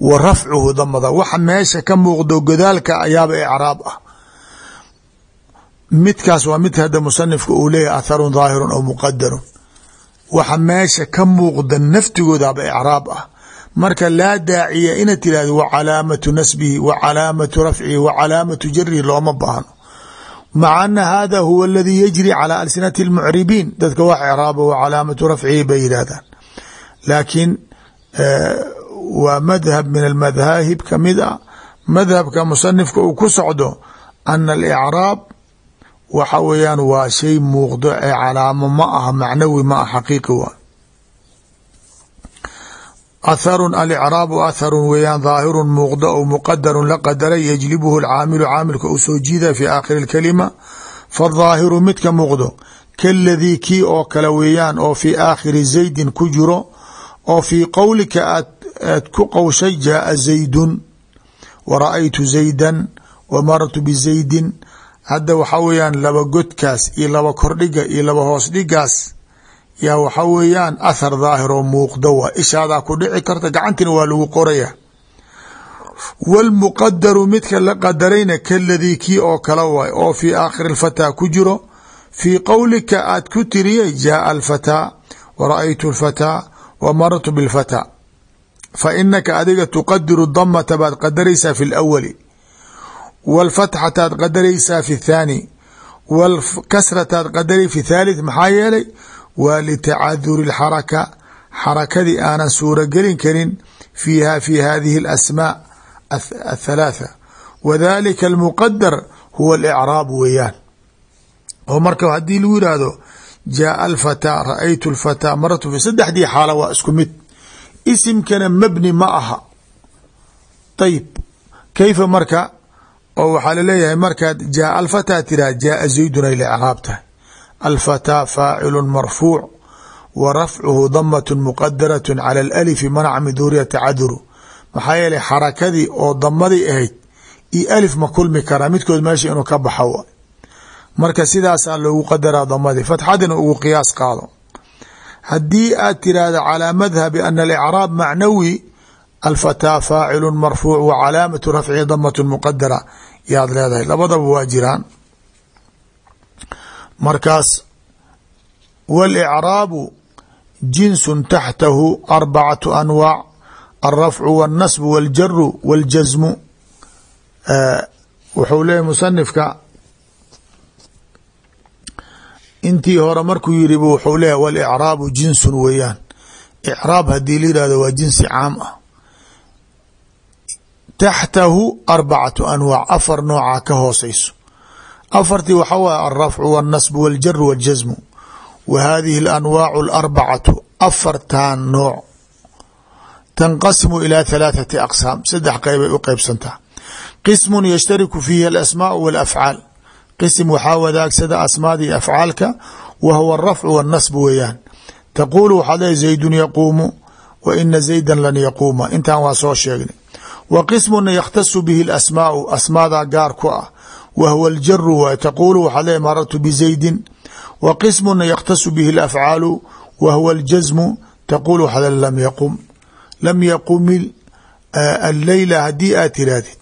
wa rafcuhu damada. Waxa meesha ka muuqdo godaalka ayaaba icraab ah. Midkaas waa mid hadda musanifka uu leeyahy atharun daahirun aw muqadarun waxa meesha ka muuqda naftigoodaba icraab ah. Marka laa daaciya inaad tirahdo wa calaamatu nasbihi wa calaamatu rafcihi wa calaamatu jarihi looma baahno. Maca ana hada huwa aladii yajri calى alsinati اlmucribiin dadka wax icraaba wa calaamatu rafcihi bay yidhahdaan laakiin waa madhab min almadhaahib ka mid a madhabka musanifka uu ku socdo ana alicraab waxa weeyaan waa shay muuqdo ee calaamo ma aha macnawi ma ah xaqiiqi waa. Atharun alicraabu atharun weeyaan daahirun muuqdo ou muqadarun la qadaray yajlibuhu alcaamilu caamilka uu soo jiida fi aakhiri اlkalima faadaahiru midka muuqdo kaladii kii oo kale weeyaan oo fi aakhiri zaydin ku jiro oo fii qowlika aad aad ku qowshay jaaa zaydun wa ra-aytu zaydan wa marartu bizaydin hadda waxaa weeyaan laba godkaas iyo laba kordhiga iyo laba hoos dhigaas yaa waxaa weeyaan athar daahir oo muuqdo waa ishaadaa ku dhici karta gacantina waa lagu qoraya wاlmuqadaru midka la qadarayna kaladii kii oo kale waay oo fii aakhiri اlfataa ku jiro fii qowlika aad ku tiriyay jaaa alfataa wa ra-aytu اlfataa wa marartu biاlfataa fa inaka adiga tuqadiru damata baad qadaraysaa fi اlawali wاlfatxataad qadaraysaa fi اthaani wاlkasrataad qadaray fi thalith maxaa yeelay waa litacaduri اlxaraka xarakadii aanan suuragelin karin fiiha fi hadihi اlasmaa athalaatha wadalika almuqadar huwa alicraab weeyaan oo marka haddii lagu yihahdo jaaa alfataa ra'aytu lfataa maratu fi saddexdii xaala waa isku mid. Isimkana mabni ma aha. Ayib kayfa marka? Oo waxaa la leeyahay markaad jaaa alfataa tiraha jaaa zaydun ay licraab tahay. Alfataa faacilu marfuuc wa rafcuhu damat muqadarat cala alalifi manaca min tacaduru maxaa yeelay xarakadii oo damadii ahayd iyo alif ma kulmi karaa midkood meesha inuu ka baxo marka sidaasaa loogu qadaraa damadii fatxadina ugu qiyaas qaado haddii aad tiraahdo calaa madhabi ana alicraab macnawi alfataa faacilu marfuuc wa calaamatu rafcihi damat muqadara yaad leedahay labadaba waa jiraan markaas walicraabu jinsun taxtahu arbacatu anwaac alrafcu wاlnasb wاljaru wاljasmu wuxuu leeyahy musanifka intii hore markuu yiri wuxuu leeyahy walicraabu jinsun weeyaan. Icraab haddii la yihahdo waa jinsi caam ah. Taxtahu arbacatu anwaac afar noocaa ka hooseyso afartii waxaa waay alrafcu walnasbu waljaru waljasmu wa hadihi alanwaacu alarbacatu afartan nooc. Tanqasimu ilaa halaathati aqsaam saddex qeybay u qeybsantaa qismun yashtariku fiihi alasmaau walafcaal qism waxaa wadaagsada asmaadii afcaalka wa huwa arafcu wاlnasbu weeyaan taquulu waxaad leeay zaydun yaquumu wa ina zaydan lan yaquuma intaan waa soo sheegnay wa qismuna yakhtasu bihi alasmaau asmaadaa gaar ku ah wa huwa aljaru waay taquulu waxaad leeay marartu bizaydin wa qismuna yakhtasu bihi alafcaalu wa huwa aljasmu taquulu waxaad lam yaqum lam yaqum alleyla haddii aad tirahdid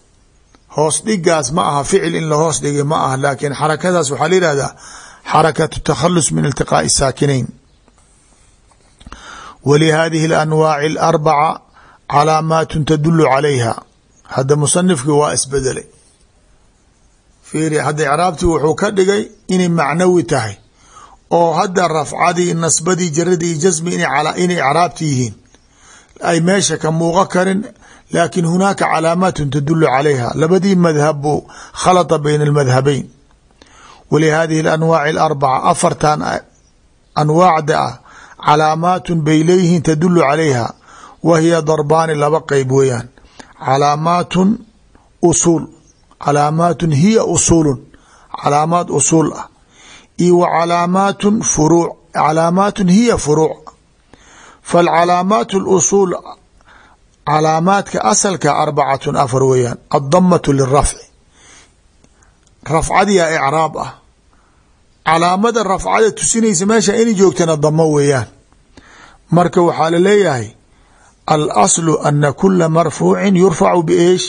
hoos dhigaas ma aha ficil in la hoos dhigay ma aha. Laakiin xarakadaas waxaa la yihahdaa xarakatu takhalus min iltiqaa'i saakinayn. Walihadihi alanwaaci alarbaca calaamaatun tadulu calayha. Hadda musanifkii waa isbedelay. Fiiri hadda icraabtii wuxuu ka dhigay inay macnawi tahay. Oo hadda rafcadii nasbadii jaradii jasmi inay icraabti yihiin ay meesha ka muuqo karin laakin hunaaka calaamaatun tadulu calayha labadii madhab buu khalata bayna almadhabeyn walihadihi alanwaaci alarbaca afartan anwaacda ah calaamaatun bay leeyihiin tadulu calayha wa hiya darbaani laba qeyb weeyaan. Calaamaatun usuul calaamaatun hiya usuulun calaamaad usuul ah. Iyo wa calaamaatun furuuc calaamaatun hiya furuuc. Faاlcalaamaat اlusuul calaamaadka asalka arbacatun afar weeyaan addamatu lirafci. Rafcadiyaa icraab ah. Calaamada rafcada tusinaysa meesha inay joogtana damo weeyaan. Marka waxaa la leeyahay alaslu ana kula marfuucin yurfacu biish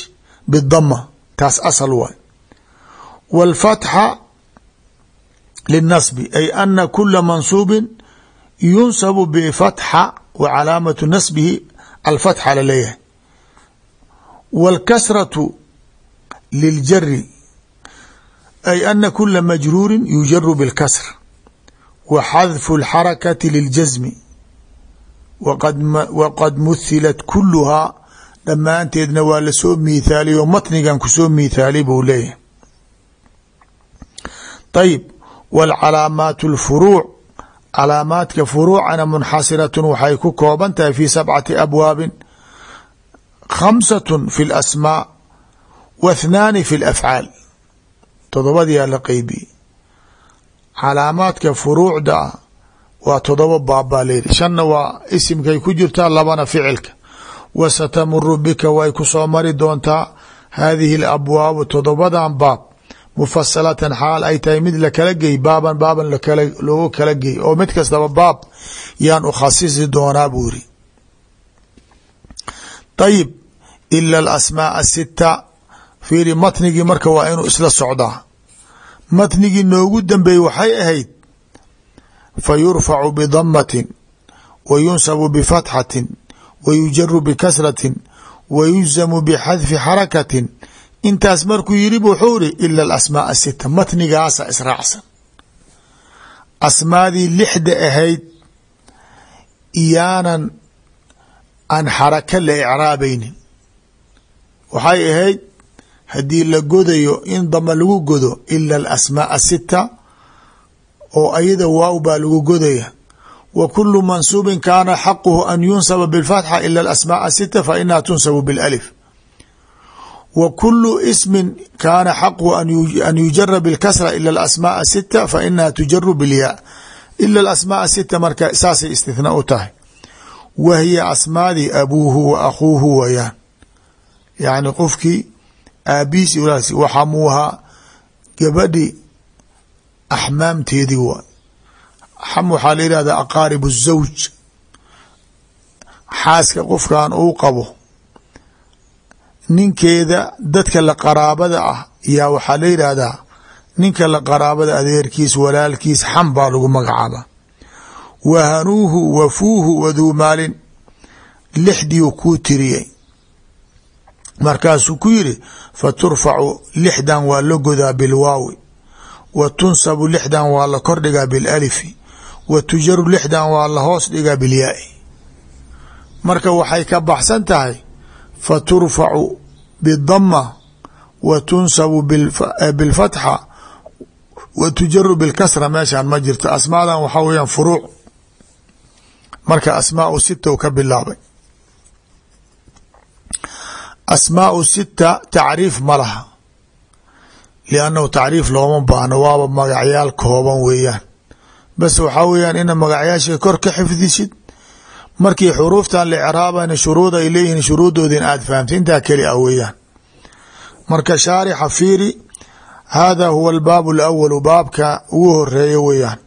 bidama taas asal waay. Wاlfatxa linasbi ay ana kula mansuubin yunsabu bifatxa wa calaamatu nasbihi alfatxa laleeyahay wاlkasratu liljari ay ana kula majruuri yujaru bاlkasr wa xadfu اlxarakati liljasmi waqad muhilat kuluhaa dhammaanteedna waa lasoo miithaaliyay oo matnigan kusoo miithaalay buu leeyahay ayib wاlcalaamaat اlfuruuc calaamaadka furuucana munxasiratun waxay ku kooban tahay fi sabcati abwaabin khamsatun fi اlasmaa wa thnaani fi lafcaal todobadiyaa la qeybiye. Calaamaadka furuucda waa todoba baabbaa layihi shanna waa isimkay ku jirtaa labana ficilka. Wasatamuru bika way ku soo mari doontaa haadihi اlabwaabu todobadan baab mufasalatan xaal ay tahay mid lakala gey baaban baaban loogu kala gey. Oo mid kastaba baab yaan u khasisi doonaa buu yiri ayib ila alasmaa asita fiiri matnigii marka waa inuu isla socdaa. Matnigii noogu dambeeyey waxay ahayd fa yurfacu bidamatin wa yunsabu bifatxatin wa yujaru bikasratin wa yujzamu bixadfi xarakatin intaas markuu yiri wuxuu iri ila alasmaa sita matnigaasa israacsan. Asmaadii lixda ahayd iyaanan aan xaraka la icraabaynin. Waxay ahayd haddii la godayo in dama lagu godo ila alasmaa sita oo ayada waaw baa lagu godaya. Wa kulu mansuubin kaana xaquhu an yunsaba bifatxa ila alasmaa sita fa inaha tunsabu bilif wa kulu ismin kaana xaquhu an yujara bilkasra ila alasmaa sita fa inaha tujaru bilyaa. Ila alasmaa sita marka saasay istithnaa u tahay. Wa hiya asmaadii abuuhu wa akhuuhu wayaan yacni qofkii aabihiis walaas waxamuuhaa gabadhi axmaamteedii waay xam waxaa la yihahdaa aqaarib الzawj xaaska qofkan uu qabo ninkeeda dadka la qaraabada ah yaa waxaa la yidhaahdaa ninka la qaraabada adeerkiis walaalkiis xam baa lagu magacaaba. Wa hanuuhu wa fuuhu waduu maalin lixdiiu kuu tiriyey. Markaasuu ku yiri fa turfacu lixdan waa la godaa bilwaawi wa tunsabu lixdan waa la kordhigaa bilalifi wa tujaru lixdan waa la hoos dhigaa bilyaai marka waxay ka baxsan tahay fa turfacu bidama wa tunsabu bilfatxa wa tujaru bilkasra. Meeshaan ma jirto. Asmaadan waxaa weyaan furuuc. Marka asmaau sita ka bilaabay. Asmaau sita tacriif ma laha. Liannahu tacriif looma baahno. Waaba magacyaal kooban weeyaan. Bas waxaa weeyaan ina magacyaasha kor ka xifdisid markii xuruuftan la icraabana shuruud ay leeyihiin shuruudoodin aad fahamta intaa keli a weeyaan. Marka shaarixa fiiri hada huwa albaabu alawalu baabka ugu horreeya weeyaan.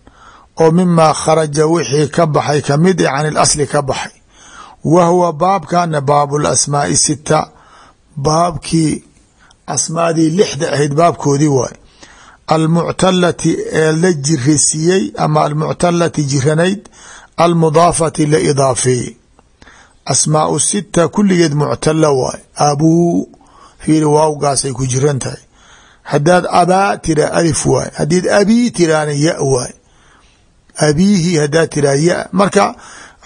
Oo mimaa kharaja wixii ka baxay ka mid e can ilasli ka baxay. Wa huwa baabkana baabu lasmaai sita baabkii asmaadii lixda ahayd baabkoodii waay. Almuctalati ee la jirisiiyey ama almuctalati jiranayd almudaafati la idaafeeyey asmaau sita kulligeed muctala waay. Abuu fiiri waawgaasay ku jiran tahay. Haddaad abaa tira alif waay. Haddiid abii tiraana ya waay. Abiihi haddaad tiraa ya. Marka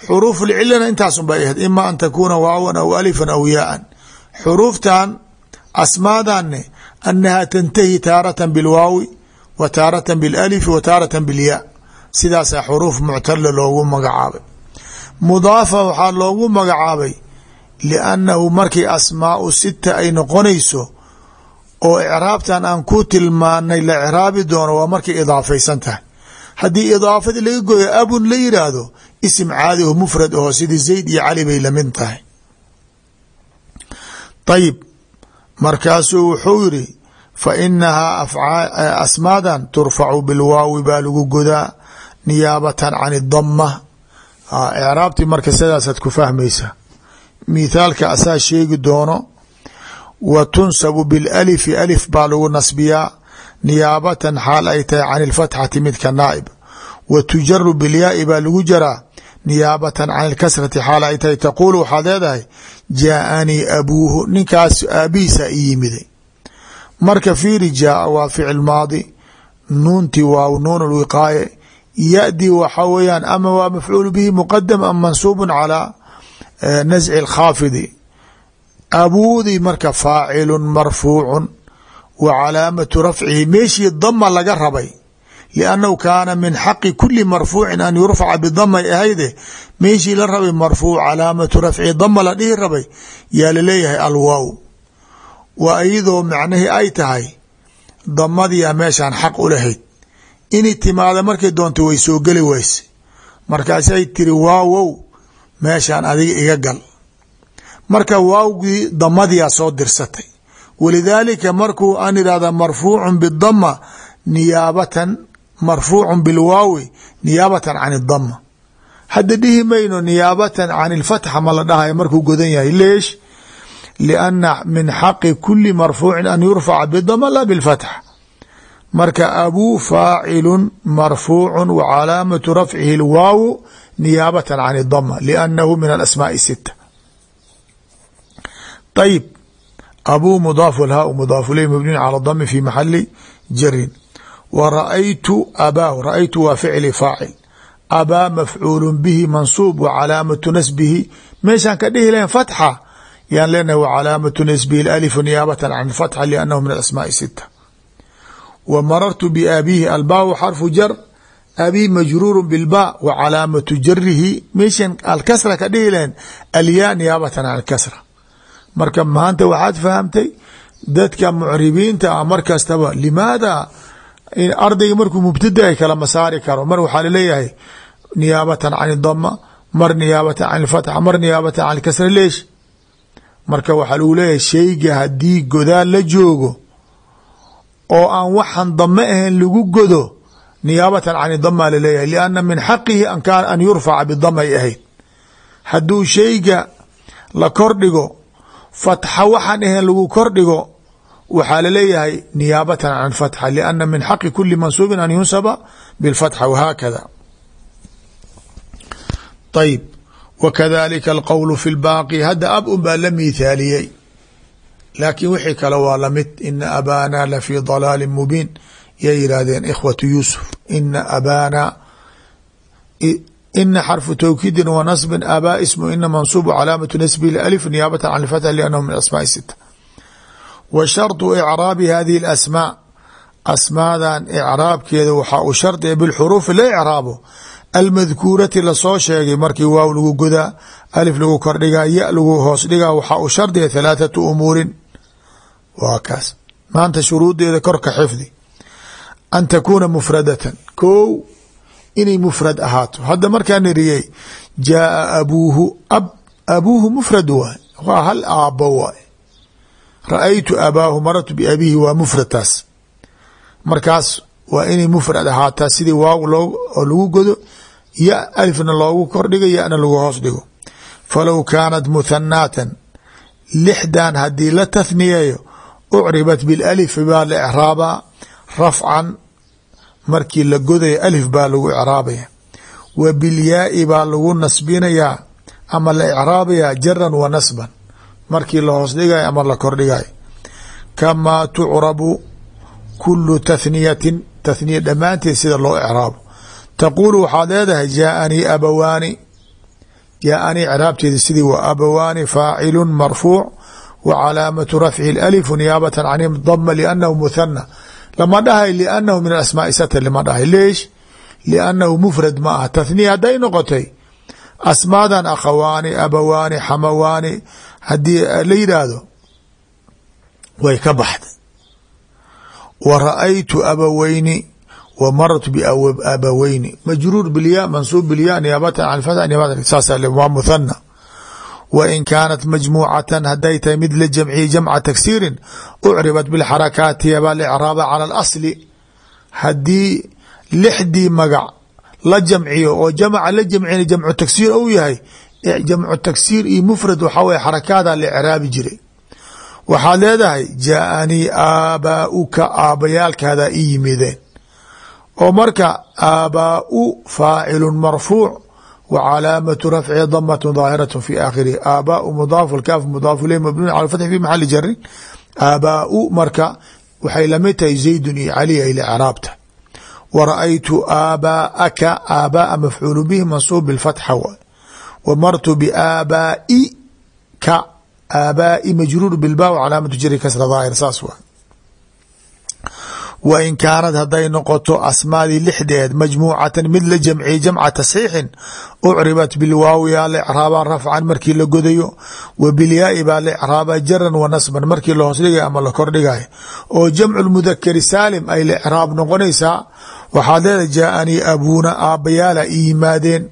xuruuf lcilana intaasun bay ahayd. Ima an takuuna waawan aw alifan aw yaaan. Xuruuftan asmaadanne annaha tantahi taaratan bilwaawi wa taaratan bilalifi wa taaratan bilyaa sidaasaa xuruuf muctala loogu magacaabay. Mudaafa waxaa loogu magacaabay liannahu markii asmaau sita ay noqonayso oo icraabtan aan ku tilmaanay la icraabi doono waa markay idaafaysan tahay. Haddii idaafadii laga gooyo abun la yiraahdo isim caadi oo mufrad aho sidii zayd iyo cali bay la mid tahay. Ayib markaasuu wuxuu yiri fa inahaa asmaadan turfacu bilwaawi baa lagu godaa niyaabatan can idama icraabtii marka sidaasaad ku fahmaysa. Mithaalka asaa sheegi doono wa tunsabu bilalifi alif baa lagu nasbiyaa. Niyaabatan xaal ay tahay can ilfatxati midka naaib. Wa tujaru bilyaai baa lagu jaraa. Niyaabatan can ilkasrati xaal ay tahay. Taquulu waxaad leedahay jaaanii abuuhu. Ninkaas aabihiisa i yimiday marka fiiri jaaa waa ficil maadi. Nuunti waa nuun lwiqaaye yadi waxa weeyaan ama waa mafcuul bihi muqadam ama mansuub calaa nasci اlkhaafidi abuudii marka faacilu marfuucu wa calaamatu rafcihi meeshii dama laga rabay liannahu kaana min xaqi kuli marfuucin an yurfaca bidamay ahayde meeshii la rabay marfuuc calaamatu rafcihi dama la dhihi rabay yaa la leeyahay alwaaw. Waa iyadoo macnahii ay tahay damadiia meeshaan xaq u lahayd inay timaada markay doonto way soo geli weyse markaasay tiri waawow meeshaan adiga iga gal. Marka waawgii damadiyaa soo dirsatay. Walidaalika markuu aan idhahda marfuucun bidama niyaabatan marfuucun bilwaawi niyaabatan can idama hadda dhihi mayno niyaabatan can ilfatxa ma la dhahayo markuu godan yahay. Leesh lianna min xaqi kuli marfuucin an yurfaca bidama la bilfatxa marka abuu faacilu marfuucu wa calaamatu rafcihi lwaawu niyaabatan can idama liannahu min alasmaai sita ayib abuu mudaaf lhaa mudaafu ley mabniin cala dami fi maxali jarin wa raaytu abaahu raaytu waa ficli faacil. Abaa mafcuulu bihi mansuub wa calaamatu nasbihi. Meeshaan ka dhihi lahen fatxa yaan leenahay wa nasbihi alif niyaabatan can fatxa liannahu min alasmaai sita w marartu babiihi albaa xarfu jar abii majruuru bilba wa calaamatu jarihi meeshan alkasra ka dhihi lahen alyaa niyaabatan can alkasra. Marka maanta waxaad fahamtay dadka mucribiinta ah mar kastaba limaada ardayga markuu mubtada kala masaari karo? Mar waxaa la leeyahay niyaabatan can dama mar niyaabatan can fatxa mar niyaabatan can kasra leesh. Marka waxaa lagu leeyahay shayga haddii godaal la joogo oo aan waxan dame ahayn lagu godo niyaabatan can dama la leeyahay lianna min xaqihi an yurfaca bidama ay ahayd hadduu shayga la kordhigo fatxa waxaan ahayn lagu kordhigo waxaa la leeyahay niyaabatan can fatxa lianna min xaqi kuli mansuubin an yunsaba bilfatxa wahaakada ayib wakadalika alqowl fi lbaaqi hadda ab un baa la miithaaliyey laakiin wixii kale waa la mid ina abaana lafii dalaali mubiin. Yay yidhaahdeen ikhwatu yuusuf. Ina abaana ina xarfu tawkiidin wa nasbin abaa ismu ina mansuub calaamatu nasbi alif niyaabatan can fatx liannahu min asmaai sita wa shardu icraabi hadihi اlasmaa asmaadan icraabkeeda waxaa uu shardiya bilxuruufi la icraabo almadkuurati la soo sheegay markii waaw lagu godaa alif lagu kordhigaa ya lagu hoos dhigaa waxaa uu shardiya halaathatu umuurin waa kaas. Maanta shuruudeeda korka xifdi. An takuuna mufradatan. Kow inay mufrad ahaato. Hadda markaa niriyey jaaa abuuhu ab abuuhu mufrad waay. Waa hal aabbo waay. Ra'aytu abaahu marartu biabiihi waa mufradtaas markaas waa inay mufrad ahaataa sidii waaw loo lagu godo ya alifna loogu kordhigo yana lagu hoos dhigo. Falow kaanat muthanaatan lixdan haddii la tathniyeeyo ucribat bilalifi baa la icraabaa rafcan markii la godayo alif baa lagu icraabaya wa bilyaai baa lagu nasbinayaa ama la icraabayaa jaran wa nasban markii la hoos dhigayo ama la kordhigayo kamaa tucrabu kulu tathniyatin tathniya dhammaanteed sida loo icraabo taquulu waxaad leedahay jaaanii abawaani jaaanii icraabteeda sidii waa abawaani faacilu marfuuc wa calaamatu rafci alifu niyaabata can dama liannahu muthana lama dhahay liannahu min asmaai sata lama dhahay leesh liannahu mufrad ma aha tathniya hadday noqotay asmaadan akhawaani abawaani xamawaani haddii la yidhaahdo way ka baxday wa ra'aytu abaweyni wa marartu biabaweyni majruur bilya mansuub bilya niyaabatan can fatx niyaabatan saasa waa muthana wa in kaanat majmuucatan hadday tahay mid la jamciye jamca tagsiirin ucribat bilxarakaati baa licraaba cala alasli haddii lixdii magac la jamciyo oo jamca la jamcina jamcu tagsiir ou yahay jamcu tagsiir iyo mufrad waxaa weye xarakaada la icraabi jiray waxaad leedahay jaaanii aabaauka aabbayaalkaadaa ii yimideen oo marka aabaau faacilu marfuuc wa calaamatu rafci damat daahiraة fi aakhirihi aabaau mudaaf kaaf mudaaf iley mabniun cala fatxi fi maxali jarin aabaau marka waxay la mid tahay zaydun iyo cali ay licraabta wa ra'aytu aabaaka aabaaa mafcuulu bihi mansuub bifatxa waay wa martu biaabaa'ika aabaai majruur bilba calaamatu jari kasra daahir saas waa wa in kaanad hadday noqoto asmaadii lixdeed majmuucatan mid la jamciyey jamca tasxiixin ucribat bilwaawi yaa la icraabaa rafcan markii la godayo wa bilyaai baa la icraabaa jaran wa nasban markii la hoos dhigay ama la kordhigayo oo jamcu lmudakari saalim ay la icraab noqonaysaa waxaad leedahay jaaanii abuuna aabbayaala i yimaadeen.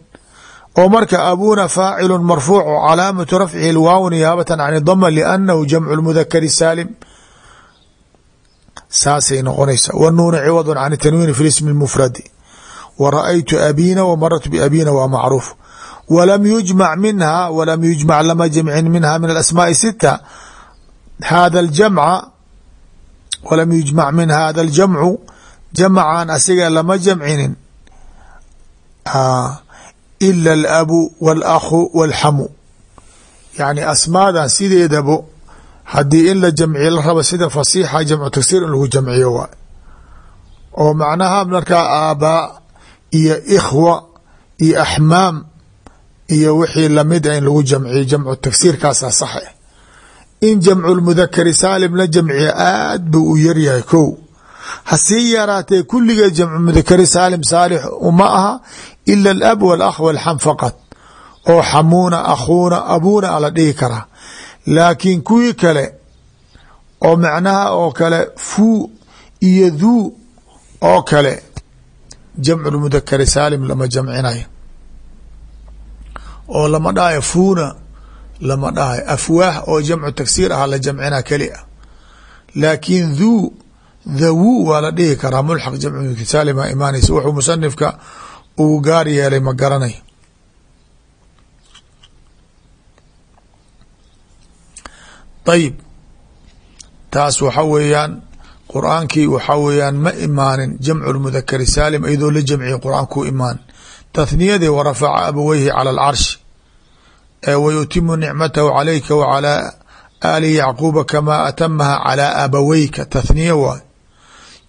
Oo marka abuuna faacilu marfuuc calaamatu rafcihi lwaaw niyaabatan can dama liannahu jamcu lmudakari saalim saasay noqonaysa. Wnuuna ciwad can tanwiini fi ismi mufradi wa ra'aytu abiina wa maratu biabiina waa macruuf walam yujmac minha walam yujmac lama jamcin minha min alasmaai sita hada jamca walam yujmac min hada aljamcu jamcan asiga lama jamcinin ila alabu waاlakhu walxamu yani asmaadan sideedabo haddii in la jamciyo la raba sida fasiixa jamcu tagsiir in lagu jamciyo waay oo macnaha markaa aabaa iyo ikhwa iyo axmaam iyo wixii la mid a in lagu jamciyo jamcu tagsiirkaasaa sax ah in jamcu lmudakari saalim la jamciyo aad buu u yaryahay kow. Hasii yaraatee kulligeed jamcu mudakari saalim saalix uma aha ila alab walakh walxam faqad oo xamuuna akhuuna abuuna ala dhihi karaa laakiin kuwii kale oo macnaha oo kale fuu iyo dhuu oo kale jamcu lmudakari saalim lama jamcinayo. Oo lama dhahayo fuuna lama dhahayo afwaah oo jamcu tagsiir ah la jamcina keli ah. Laakiin dhuu dhawu waa la dhihi karaa mulxaq jamcu mudakar saalim imaanaysa wuxuu musanifka uu gaar yeelay ma garanayo ayib taas waxa weeyaan qur'aankii waxaa weeyaan ma imaanin jamcu lmudakari saalim iyadoo la jamciye qur'aanku imaan. Tathniyadii warafaca abaweyhi cala alcarshi wa yutimu nicmatahu calayka wa calaa aali yacquuba kamaa atamaha calaa abaweyka tathniya waay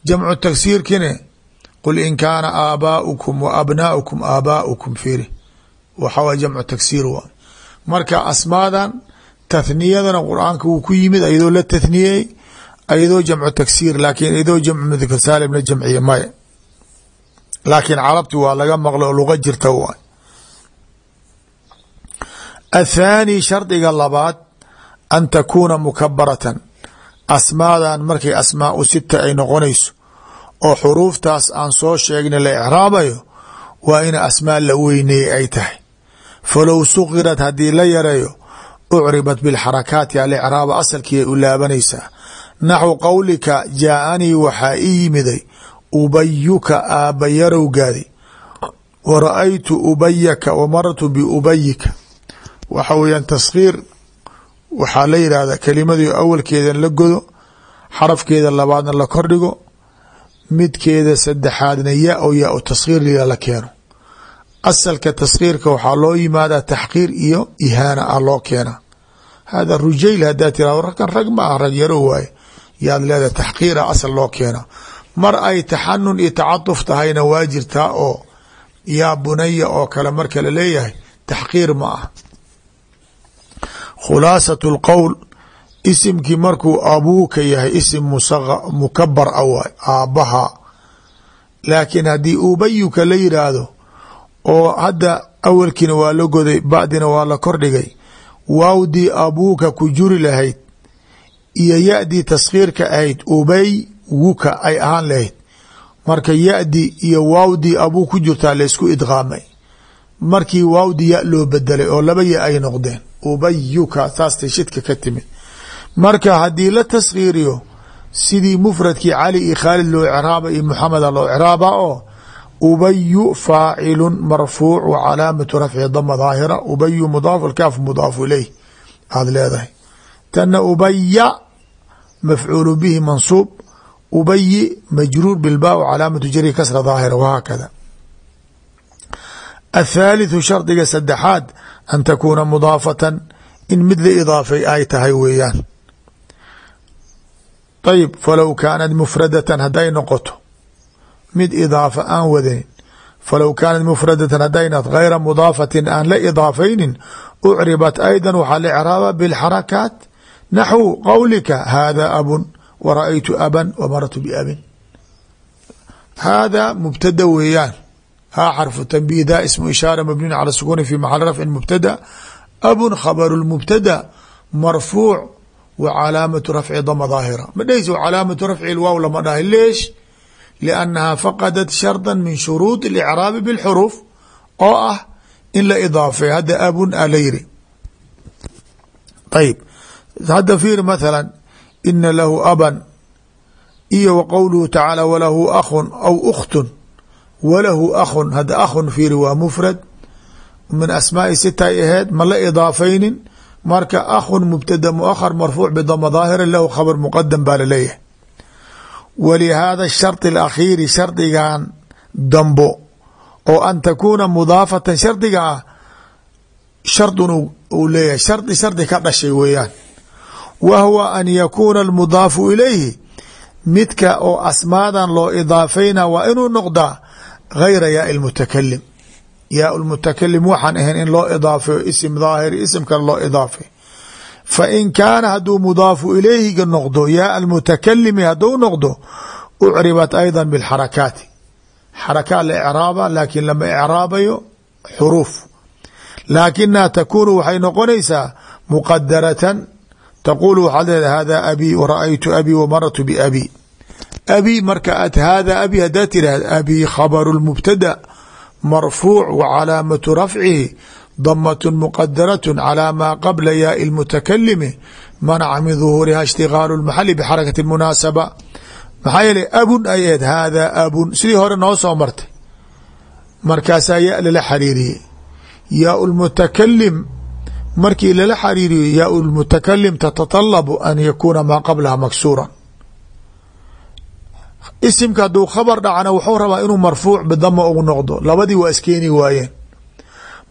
jamcu tagsiirkine qul in kaana aabaaukum wa abnaaukum aabaaukum fiiri waxa waay jamcu tagsiir waay marka asmaadan tathniyadana qur'aanka wuu ku yimid ayadoo la tathniyey ayadoo jamcu tagsiir laakiin ayadoo jamcu mudakar saalim la jamciye maya laakiin carabti waa laga maqlo oo luga jirta waay athaani shardiga labaad an takuuna mukabaratan. Asmaadan markay asmaau sita ay noqonayso oo xuruuftaas aan soo sheegnay la icraabayo waa in asmaa la weyneeyey ay tahay. Falow sukirat haddii la yareeyo ucribat bilxarakaati alicraaba asalkii ay u laabanaysaa. Naxwu qowlika jaaanii waxaa ii yimiday ubayuka aabba yarowgaadi wa ra'aytu ubayaka wa marartu biubayika waxa weeyaan taskhiir waxaa la yidhaahdaa kelimadii awalkeedan la godo xarafkeeda labaadna la kordhigo midkeeda saddexaadna ya o yaa u taskhiir lila la keeno asalka taskhiirka waxaa loo yimaadaa taxqiir iyo ihaana ah loo keena. Hada rujayl hadaa tira ragkan rag ma ah rag yaro waaye. Yaad leedahay taxqiira asal loo keena. Mar ay taxanun iyo tacatuf tahayna waa jirtaa oo yaa bunaya oo kale marka la leeyahay taxqiir ma ah khulaasat lqowl isimkii markuu abuuka yahay isim mukabar a waay aabbaha. Laakiin haddii ubayuka la yidhaahdo oo hadda awalkiina waa la goday bacdina waa la kordhigay waawdii abuuka ku juri lahayd iyo ya-dii taskhiirka ahayd ubay wuka ay ahaan lahayd. Marka ya-di iyo waawdii abuu ku jirtaa laysku idqaamay. Markii waawdi ya loo bedelay oo laba ya ay noqdeen ubayuka saastay shidka ka timid. Marka haddii la taskhiiriyo sidii mufradkii cali iyo khaalid loo craaba iyo muxameda loo craaba oo ubayu faacilu marfuuc calaamatu rafci dama daahira. Ubayu mudaaf kaaf mudaafu ilayh. Aada leedahay. Tana ubaya mafcuulu bihi mansuub. Ubayi majruur bilba calaamatu jari kasra daahira. Wahaakada athaalitثu shardiga saddexaad an takuuna mudaafatan. In mid la idaafay ay tahay weeyaan. Ayb falow kaanat mufradatan hadday noqoto mid idaafa aan wadanin falow kaanat mufradatan hadday noqoto gayra mudaafatin aan la idaafaynin ucribat ayda waxaa la icraaba bilxarakaat. Naxwu qowlika hada abun wa ra'aytu aban wa marartu biabin hada mubtada weeyaan. Haa xarfu tanbiih da ismu ishaara mabniun cala sukuni fi maxal rafcin mubtada. Abun khabaru lmubtada marfuuc wa calaamatu rafci dama daahira. Ma dhehaysa calaamatu rafci lwaaw lama liannaha faqadat sharda min shuruudi اlicraabi bilxuruuf oo ah in la idaafay hadda abun a la yiri ayb hadda fiir mathala ina lahu aban iyo wa qowluhu tacaala walahu akhun aw ukhtun walahu akhun hadda akhun fiiri waa mufrad min asmaai sitay aheed ma la idaafaynin marka akhun mubtada muahar marfuuc bidama daahira lahu khabar muqadam baa la leeyahay walihaada shardi alakhiiri shardigan dambo oo an takuuna mudaafatan shardiga ah shardun uu leeyahay shardi shardi ka dhashay weeyaan wa huwa an yakuuna almudaafu ilayhi midka oo asmaadan loo idaafayna waa inuu noqdaa gayra yaai lmutakalim yaa lmutakalim waxaan ahayn in loo idaafeyo isim daahiri isim kale loo idaafay fa in kaana hadduu mudaafu ilayhiga noqdo yaa almutakalimi hadduu noqdo ucribat ayda bilxarakaati xarakaat la icraaba laakiin lama icraabayo xuruuf laakinaha takuunu waxay noqonaysaa muqadaratan taquulu waxaad leedahay hada abii wara-aytu abii wamaratu biabii abii marka ad hada abi haddaad tirahda abii khabaru lmubtada marfuuc wa calaamatu rafcihi damat muqadarat calى maa qabla yaai اlmutakalimi manaca min duhuuriha ishtigaalu اlmaxali bxarakati اmunaasaba maxaa yeelay abun ay ahed hada abun sidii hore noo soo martay markaasaa ya lala xariiriyey yaa lmutakalim markii lala xariiriyo yaa lmutakalim tatatalabu an yakuuna maa qablaha maksuura isimka hadduu khabar dhacna wuxuu rabaa inuu marfuuc bidama ugu noqdo labadii waa iskeeni waayeen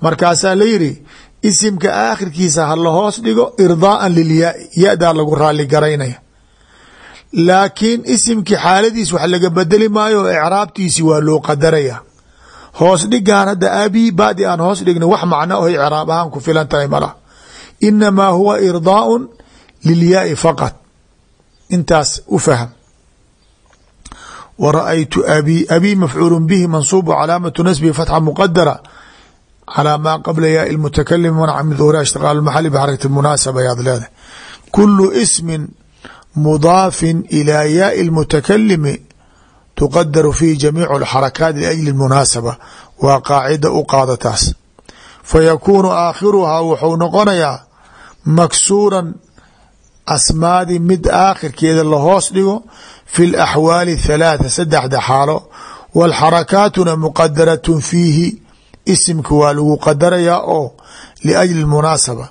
markaasaa la yidhi isimka aakhirkiisa ha la hoos dhigo irdaaan lilyaai ya-daa lagu raali garaynaya. Laakiin isimkii xaaladiis wax laga bedeli maayo o icraabtiisi waa loo qadaraya hoos dhigaan hadda aabii badi aan hoos dhigna wax macno o icraab ahaan ku filan tahay malah inamaa huwa irdaaun lilyaai faqad intaas u fahm w ra'aytu abi abii mafcuul bihi mansuub calaamatu nasbihi calaa maa qabla yaa ilmutakalim manca min duhuriha ishtiqaalu maxali bxarakati munaasaba ayaad leedahay kulu ismin mudaafin ilaa yaai lmutakalimi tuqadaru fiihi jamiicu alxarakaat liajli munaasaba waa qaacida u qaadataas fayakuunu aakhiruhaa wuxuu noqonayaa maksuuran asmaadii mid aakhirkeeda la hoos dhigo fi laxwaali thalaatha saddexda xaalo waalxarakaatuna muqadaratun fiihi isimka waa lagu qadarayaa oo liajli munaasaba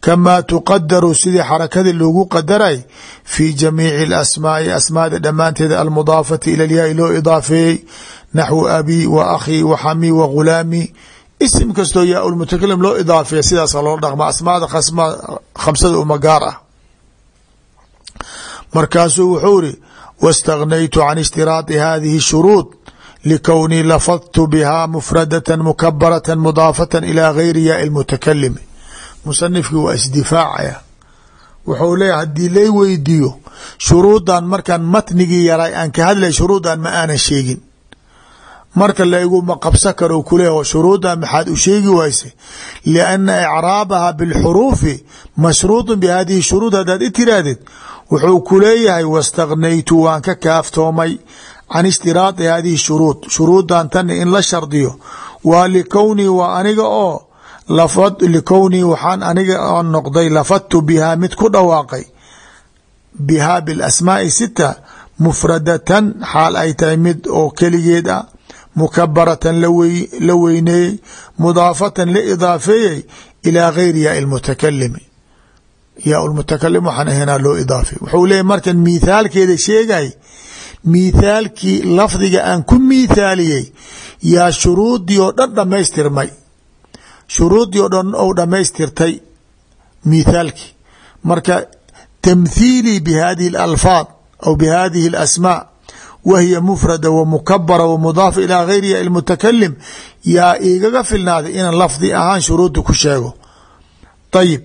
kamaa tuqadaru sidii xarakadii loogu qadaray fi jamiici اlasmaai asmaada dhammaanteeda almudaafati ila lyaai loo idaafeeyey naxwu abii wa akhii wa xamii wa ghulaamii isim kastoo yaa lmutakalim loo idaafeeya sidaasa loo dhaqma asmaada khamsada uma gaar ah. Markaasuu wuxuu iri wاstagnaytu can ishtiraadi hadihi shuruud likownii lafadtu bihaa mufradata mukabarata mudaafata ilaa gayri yaa lmutakalimi musanifkii waa isdifaacaya wuxuu leeyahy haddii lay weydiiyo shuruudan markaan matnigii yaray aan ka hadlay shuruudan ma aanan sheegin marka laygu ma qabso karo kuleeyaho shuruudan maxaad u sheegi wayse lianna icraabaha bilxuruufi mashruuطu bihadihi shuruud haddaad i tiraahdid wuxuu ku leeyahay wastakhnaytu waan ka kaaftoomay can ishtiraadi hadihi shuruud shuruudan tana in la shardiyo waa likownii waa aniga oo likownii waxaan aniga oo noqday lafadtu bihaa mid ku dhawaaqay bihaa bilasmaai sita mufradatan xaal ay tahay mid oo keligeed ah mukabaratan la weyneeyey mudaafatan la idaafeeyey ilaa gayri yaa lmutakalimi yaa lmutakalim waxaan ahaynaa loo idaafay wuxuu leeyahy miithaalkii lafdiga aan ku miithaaliyey yaa shuruudii oo dhan dhamaystirmay shuruudii oo dhan ou dhamaystirtay miithaalkii marka tamthiilii bi hadihi alalfaad aw bi hadihi alasmaa wa hiya mufrada wa mukabara wa mudaafa ilaa gayri ya lmutakalim yaa igaga filnaaday inaan lafdi ahaan shuruudda ku sheego. Ayib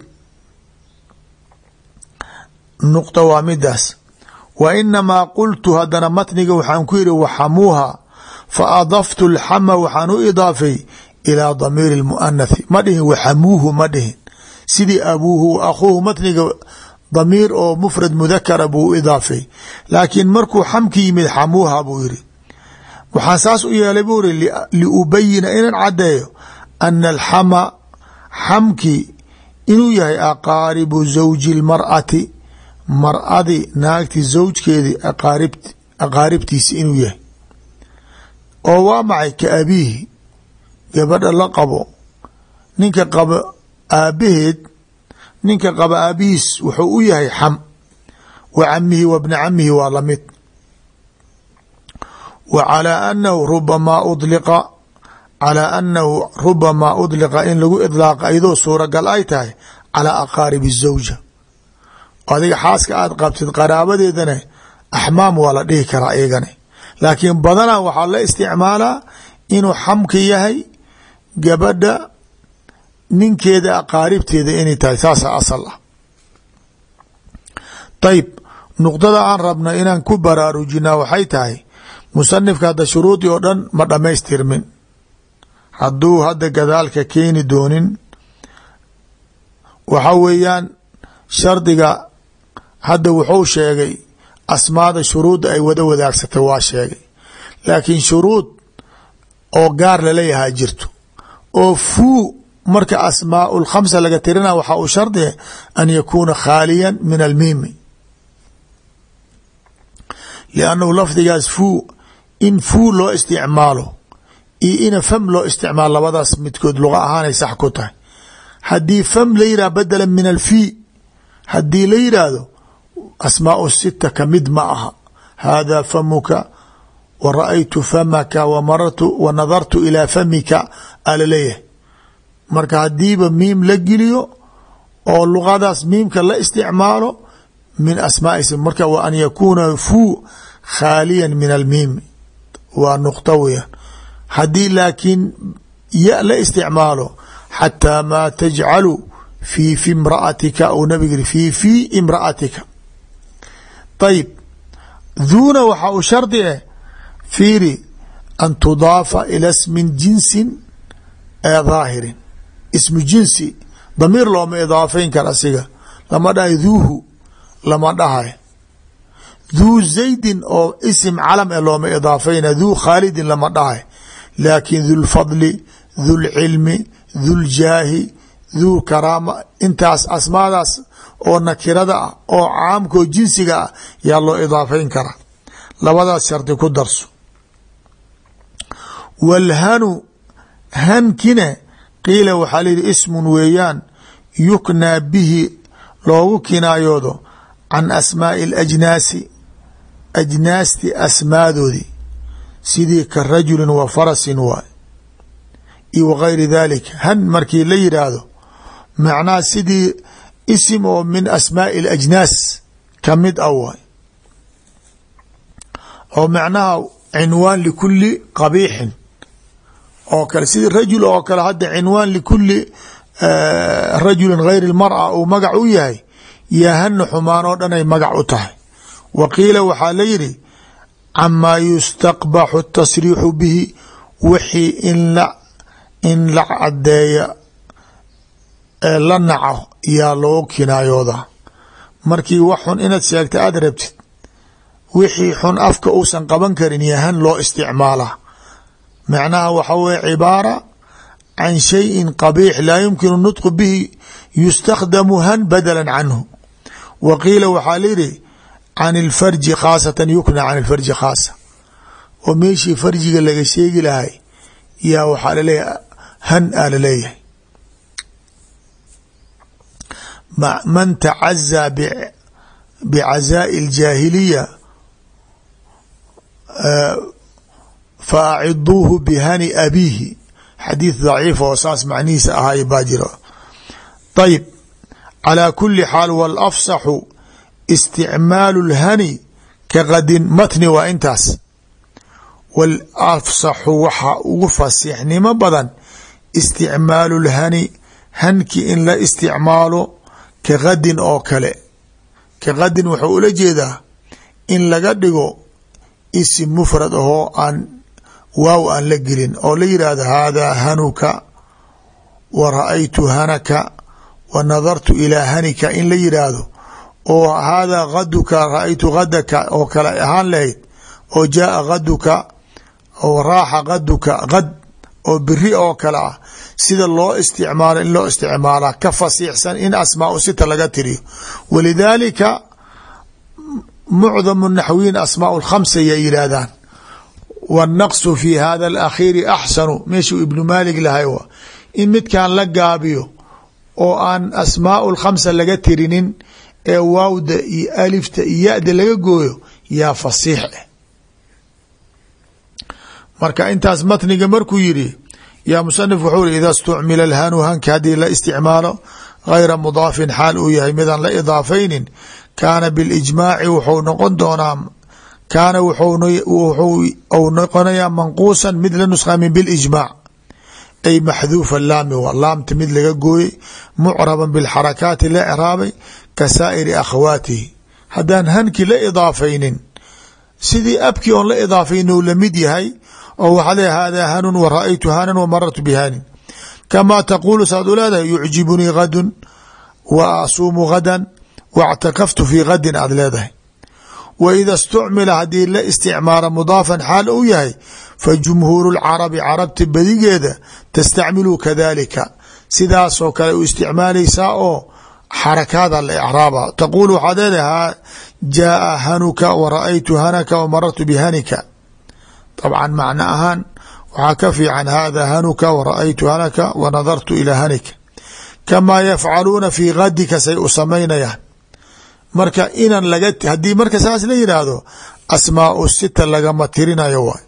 nuqda waa midaas wa inamaa qultu haddana matniga waxaan ku yidhi waxamuuha fa adaftu lxama waxaan u idaafay ilaa damiiri lmuanathi ma dhihin waxamuuhu ma dhihin. Sidii abuuhu akhuuhu matniga damiir oo mufrad mudakara buu u idaafay. Laakiin markuu xamki yimid xamuuha buu yidhi. Waxaan saas u yeelay buu iri liubayina inaan caddeeyo ana alxama xamki inuu yahay aqaaribu zawji lmar'ati mar-adi naagti zawjkeedii aqaaribtiisa inuu yahay. Oo waa macay ka abiihi gabadha la qabo. Ninka qabo aabbaheed ninka qaba aabihiis wuxuu u yahay xam. Wa camihi wa bni camihi waa la mid wa calaa anahu rubamaa udliqa calaa anahu rubamaa udliqa in lagu idlaaqa iyadoo suuragal ay tahay calaa aqaaribi zawja adiga xaaska aad qabtid qaraabadeedana axmaam waa la dhihi karaa iyagane laakiin badanaa waxaa la isticmaalaa inuu xamka yahay gabadha ninkeeda aqaaribteeda inay tahay. Saasa asal ah. Ayib nuqdada aan rabna inaan ku baraarujinaa waxay tahay musanifka hadda shuruudii oo dhan ma dhammaystirmin. Hadduu hadda gadaalka keeni doonin waxa weeyaan shardiga hadda wuxuu sheegay asmaada shuruudda ay wada wadaagsatay waa sheegay. Laakiin shuruud oo gaar laleeyahaa jirto. Oo fuu marka asmaau lkhamsa laga tirina waxaa uu shardiya an yakuuna khaaliyan min almiimi. Liannahu lafdigaas fuu in fuu loo isticmaalo iyo ina fam loo isticmaalo labadaas midkood luqa ahaanay sax ku tahay. Haddii fam la yidhah badala min alfii. Haddii la yidhaahdo asmaau sita ka mid ma aha haadaa famuka wa ra'aytu famaka wa nadartu ilaa famika alaleeyahay marka haddiiba miim la geliyo oo luqadaas miimka la isticmaalo min asmaai marka wa an yakuuna fuu khaaliyan min almiimi waa nuqto weyaan haddii laakiin ya la isticmaalo xataa maa tajcalu fii fi imra'atika ou nabig yiri fii fii imra'atika ayib duuna waxaa uu shardi eh fiiri an tudaafa ila smin jinsin ee dhaahirin ismu jinsi damiir looma idaafayn kara asiga lama dhahay duuhu lama dhahay duu zaydin oo isim calam e looma idaafayna duu khaalidin lama dhahay laakin dulfadli dulcilmi duljaahi duu karaama intaas asmaadaas oo nakirada ah oo caamkao jinsiga ah yaa loo idaafayn karaa labadaas shardi ku darso. Walhanu hankine qiila waxaa layihi ismun weeyaan yuknaa bihi loogu kinaayoodo can asmaa'i alajnaasi ajnaasti asmaadoodii sidii ka rajulin wa farasin waay. Iyo wagayri dalika han markii la yidhaahdo macnaha sidii isim oo min asmaa'i alajnaas ka mid a waay. Oo macnaha cinwaan likuli qabiixin. Oo kale sidii rajul oo kale hadda cinwaan likuli rajulin gayri lmar'a uu magac u yahay yaa hana xumaan oo dhan ay magac u tahay. Wa qiila waxaa la yidhi camaa yustaqbaxu tasriixu bihi wixii in in la cadeeya ee la naco yaa loo kinaayoodaa. Markii wax xun inaad sheegta aada rabtid wixii xun afka uusan qaban karin iyo han loo isticmaalaa. Macnaha waxa weye cibaara can shayin qabiix laa yumkinu nutqu bihi yustakhdamu han badala canhu. Wa qiila waxaa layihi can ilfarji khaasatan yukna can ilfarji khaasa. Oo meeshii farjiga laga sheegi lahay yaa waxaa la leeyahay han aa la leeyahay man tacazaa bicazaa'i اljaahiliya fa aciduuhu bihani abiihi xadiid daciif oo saas macnihiisa ahaay baa jiro. Ayib calaa kuli xaal walafsaxu isticmaalu اlhani ka qadin matni waa intaas. Walafsaxu waxa ugu fasiixnimo badan isticmaalu lhani hanki in la isticmaalo ka qadin oo kale. Ka qadin wuxuu ula jeedaa in laga dhigo isim mufrad ahoo aan waaw aan la gelin oo la yidhaahdo haadaa hanuka wa ra'aytu hanaka wa nadartu ilaa hanika in la yidhaahdo oo haadaa kaduka ra'aytu kadaka oo kale ahaan lahayd oo jaaa kaduka oo raaxa kaduka kad oo biri oo kale ah sida loo isticmaalo in loo isticmaalaa ka fasiixsan in asmaau sita laga tiriyo. Walidaalika mucdamu naxwiyin asmaau lkhamsa yay yidhaahdaan. Wannaqsu fi hada alakhiiri axsanu meeshuu ibnu maalik lahay in midkan la gaabiyo oo aan asmaau lkhamsa laga tirinin ee waawda iyo alifta iyo ya-da laga gooyo yaa fasiix eh. Marka intaas matniga markuu yidhi yaa musanif wuxuu ri ida stucmila alhanu hanka haddii la isticmaalo gayra mudaafin xaal uu yahay midaan la idaafaynin kaana bilijmaaci wuxuu noqon doonaa kaana wxu noqonayaa manquusan mid la nusqaamin bilijmaac ay maxduufa laami wa laamta mid laga gooyey mucraban bilxarakaati la craabay ka saa'iri akhawaatihi haddaan hanki la idaafaynin sidii abkii oon la idaafaynin u la mid yahay oo waxaa le haadaa hanun wa ra-aytu hanan wa marartu bihanin kamaa taquulu saad u leedahay yucjibunii gadun wa asuumu gadan wاctakaftu fii gadin aad leedahay wa ida اstucmila haddii la isticmaalo mudaafan xaal uu yahay fa jumhuuru اlcarabi carabta badigeeda tastacmilu kadalika sidaasoo kale u isticmaalaysaa oo xarakaada la ecraaba taquul waxaad leedahay jaaa hanuka wa ra-aytu hanaka wa marartu bihanika طبعا معنى ahaan waxaa ka fiican hada hanuka wara-aytu hanaka wa nadartu ilaa hanika kamaa yafcaluuna fii kadika say u samaynayaan marka inan laga haddii marka saas la yidhaahdo asmaau sita lagama tirinayo waay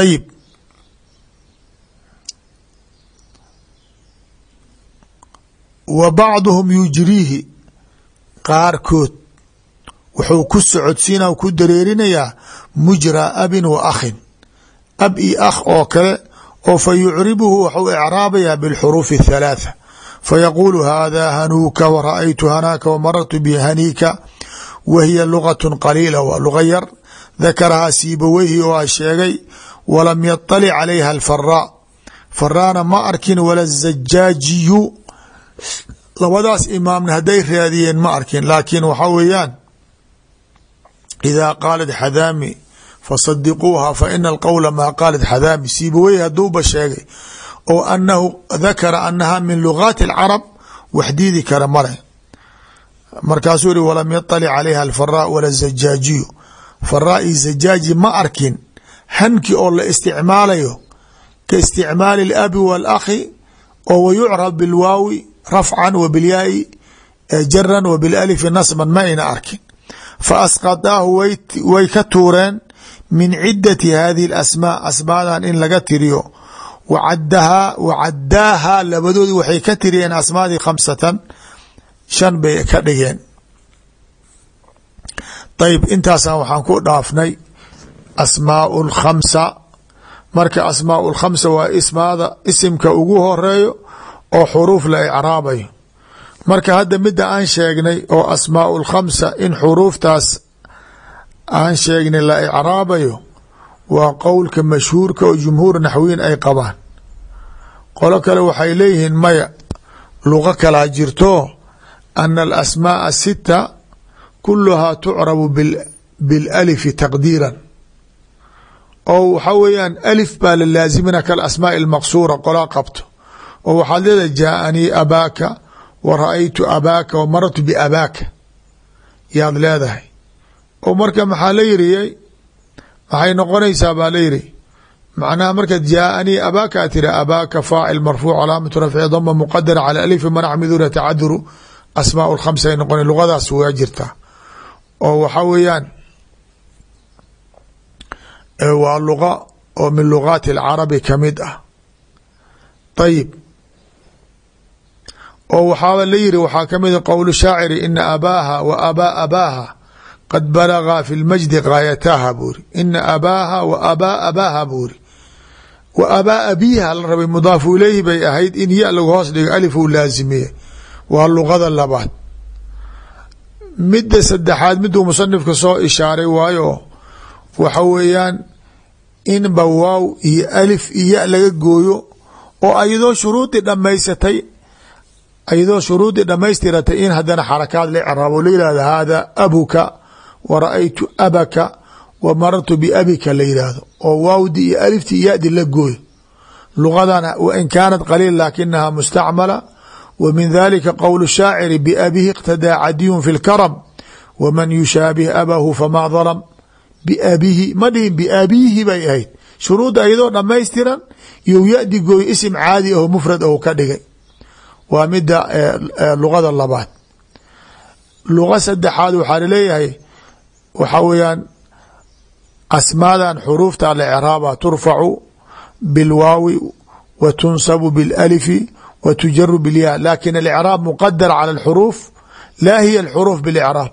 ayib wa bacduhum yujriihi qaarkood wuxuu ku socodsiina ku dareerinayaa mujraa abin wa akhin. Ab iyo akh oo kale oo fa yucribuhu waxuu icraabayaa bilxuruufi athalaatha fayaquulu haadaa hanuuka wa ra'aytu hanaaka wa marartu bihaniika wa hiya lugatun qaliila waa luga yar. Dakarahaa siibaweyhi oo a sheegay walam yaطalic calayha alfaraa faraana ma arkin wala zajaajiyu labadaas imaamna hadday raadiyeen ma arkin laakiin waxaa weeyaan idaa qaalat xadaami fasadiquuha fa ina alqowla maa qaalat xadaami siibawey hadduuba sheegay oo anahu dakara anaha min lugaati alcarab wax diidi kara male markaasuu yihi walam yaطalic calayha alfaraa wala zajaajiyu faraa iyo zajaaji ma arkin hanki oo la isticmaalayo ka isticmaali اlabi wاlakhi oo wayucrab bilwaawi rafcan wa bilyaai jaran wa bilalifi nasban ma ayna arkin fa asqadaahu way ka tuureen min cidati hadihi alasmaa asmaadan in laga tiriyo wacadahaa wacaddaahaa labadoodi waxay ka tiriyeen asmaadii khamsatan shan bay ka dhigeen ayb intaasaan waxaan ku dhaafnay asmaau lkhamsa marka asmaau lkhamsa waa ismaada isimka ugu horeeyo oo xuruuf la icraabayo marka hadda midda aan sheegnay oo asmaau اlkhamsa in xuruuftaas aan sheegnay la icraabayo waa qowlka mashhuurka oo jumhuur naxwiin ay qabaan. Qolo kale waxay leeyihiin maya luqo kalaa jirto ana alasmaaa sita kuluhaa tucrabu bilalifi taqdiiran. Oo waxaa weeyaan alif baa la laazimina kalasmaai almaqsuura qolaa qabto. Oo waxaad leedahay jaaanii abaaka wa ra'aytu abaaka wa marartu biabaaka yaad leedahay. Oo marka maxaa la yiriyay maxay noqonaysaa baa la yiri macnaha markaad jaaanii abaaka a tiri abaaka faacil marfuuc calaamatu rafci dama muqadara cala alifi manac miduna tacaduru asmaa lkhamsa ay noqona luqadaas waa jirtaa oo waxaa weeyaan waa luqa oo min lugaati alcarabi ka mid ah. Ayib oo waxaaba la yiri waxaa ka mid a qowl shaaciri ina abaaha wa abaa abaaha qad balagaa fi lmajdi gaayataha buuri ina abaaha wa abaa abaaha buuri wa abaa abiiha la rabay mudaafu ileyhi bay ahayd in ya lagu hoos dhigo alif uu laazimiye waa luqada labaad. Midda saddexaad miduu musanifka soo ishaaray waayo waxa weeyaan inba waaw iyo alif iyo ya laga gooyo oo ayadoo shuruudii dhamaysatay ayadoo shuruudii dhamaystiratay in haddana xarakaad la craabo la yihahdo hada abuka wa ra'aytu abaka wa marartu biabika la yidhaahdo oo waawdi iyo alifti iyo yadi la gooyo. Luqadana wain kaanat qaliil laakinaha mustacmala w min dalika qowl shaaciri biabihi اqtadaa cadiyun fi lkaram waman yushaabih abahu fama dalm biabihi ma dhihin biabiihi bay ahayd. Shuruudda iyadoo dhamaystiran iyo yadi gooyo isim caadi aho mufrad aho ka dhigay waa mida luqada labaad. Luqa saddexaad waxaa la leeyahay waxaa weeyaan asmaadan xuruufta alcraaba turfacu bilwaawi wa tunsabu bilalifi wa tujaru bilyaa laakiin alcraab muqadar cala alxuruuf laa hiya alxuruuf bilicraab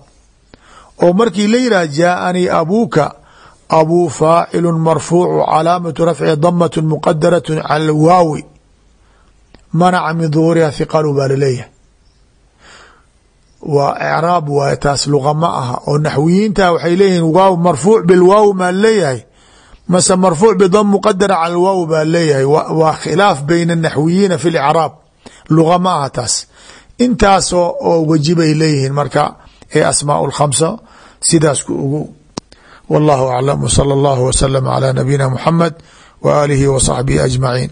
oo markii la yidhah jaaanii abuuka abuu faacilu marfuucu calaamatu rafci damat muqadarat cala alwaawi manaca min duhuuriha hiqalu baa la leeyahay waa ecraab waay taas luqa ma aha oo naxwiyiinta waxay leeyihiin waaw marfuuc bilwaaw maa leeyahay mase marfuuc bidam muqadara cala alwaaw baa leeyahay waa khilaaf bayna naxwiyiina fi licraab luqa ma aha taas intaasoo oo weji leeyihiin marka ee asmaa lkhamsa sidaas ku ugu wallahu aclam wsala allahu waslama calaa nabiyina muxamed wa aalihi wa saxbihi ajmaciin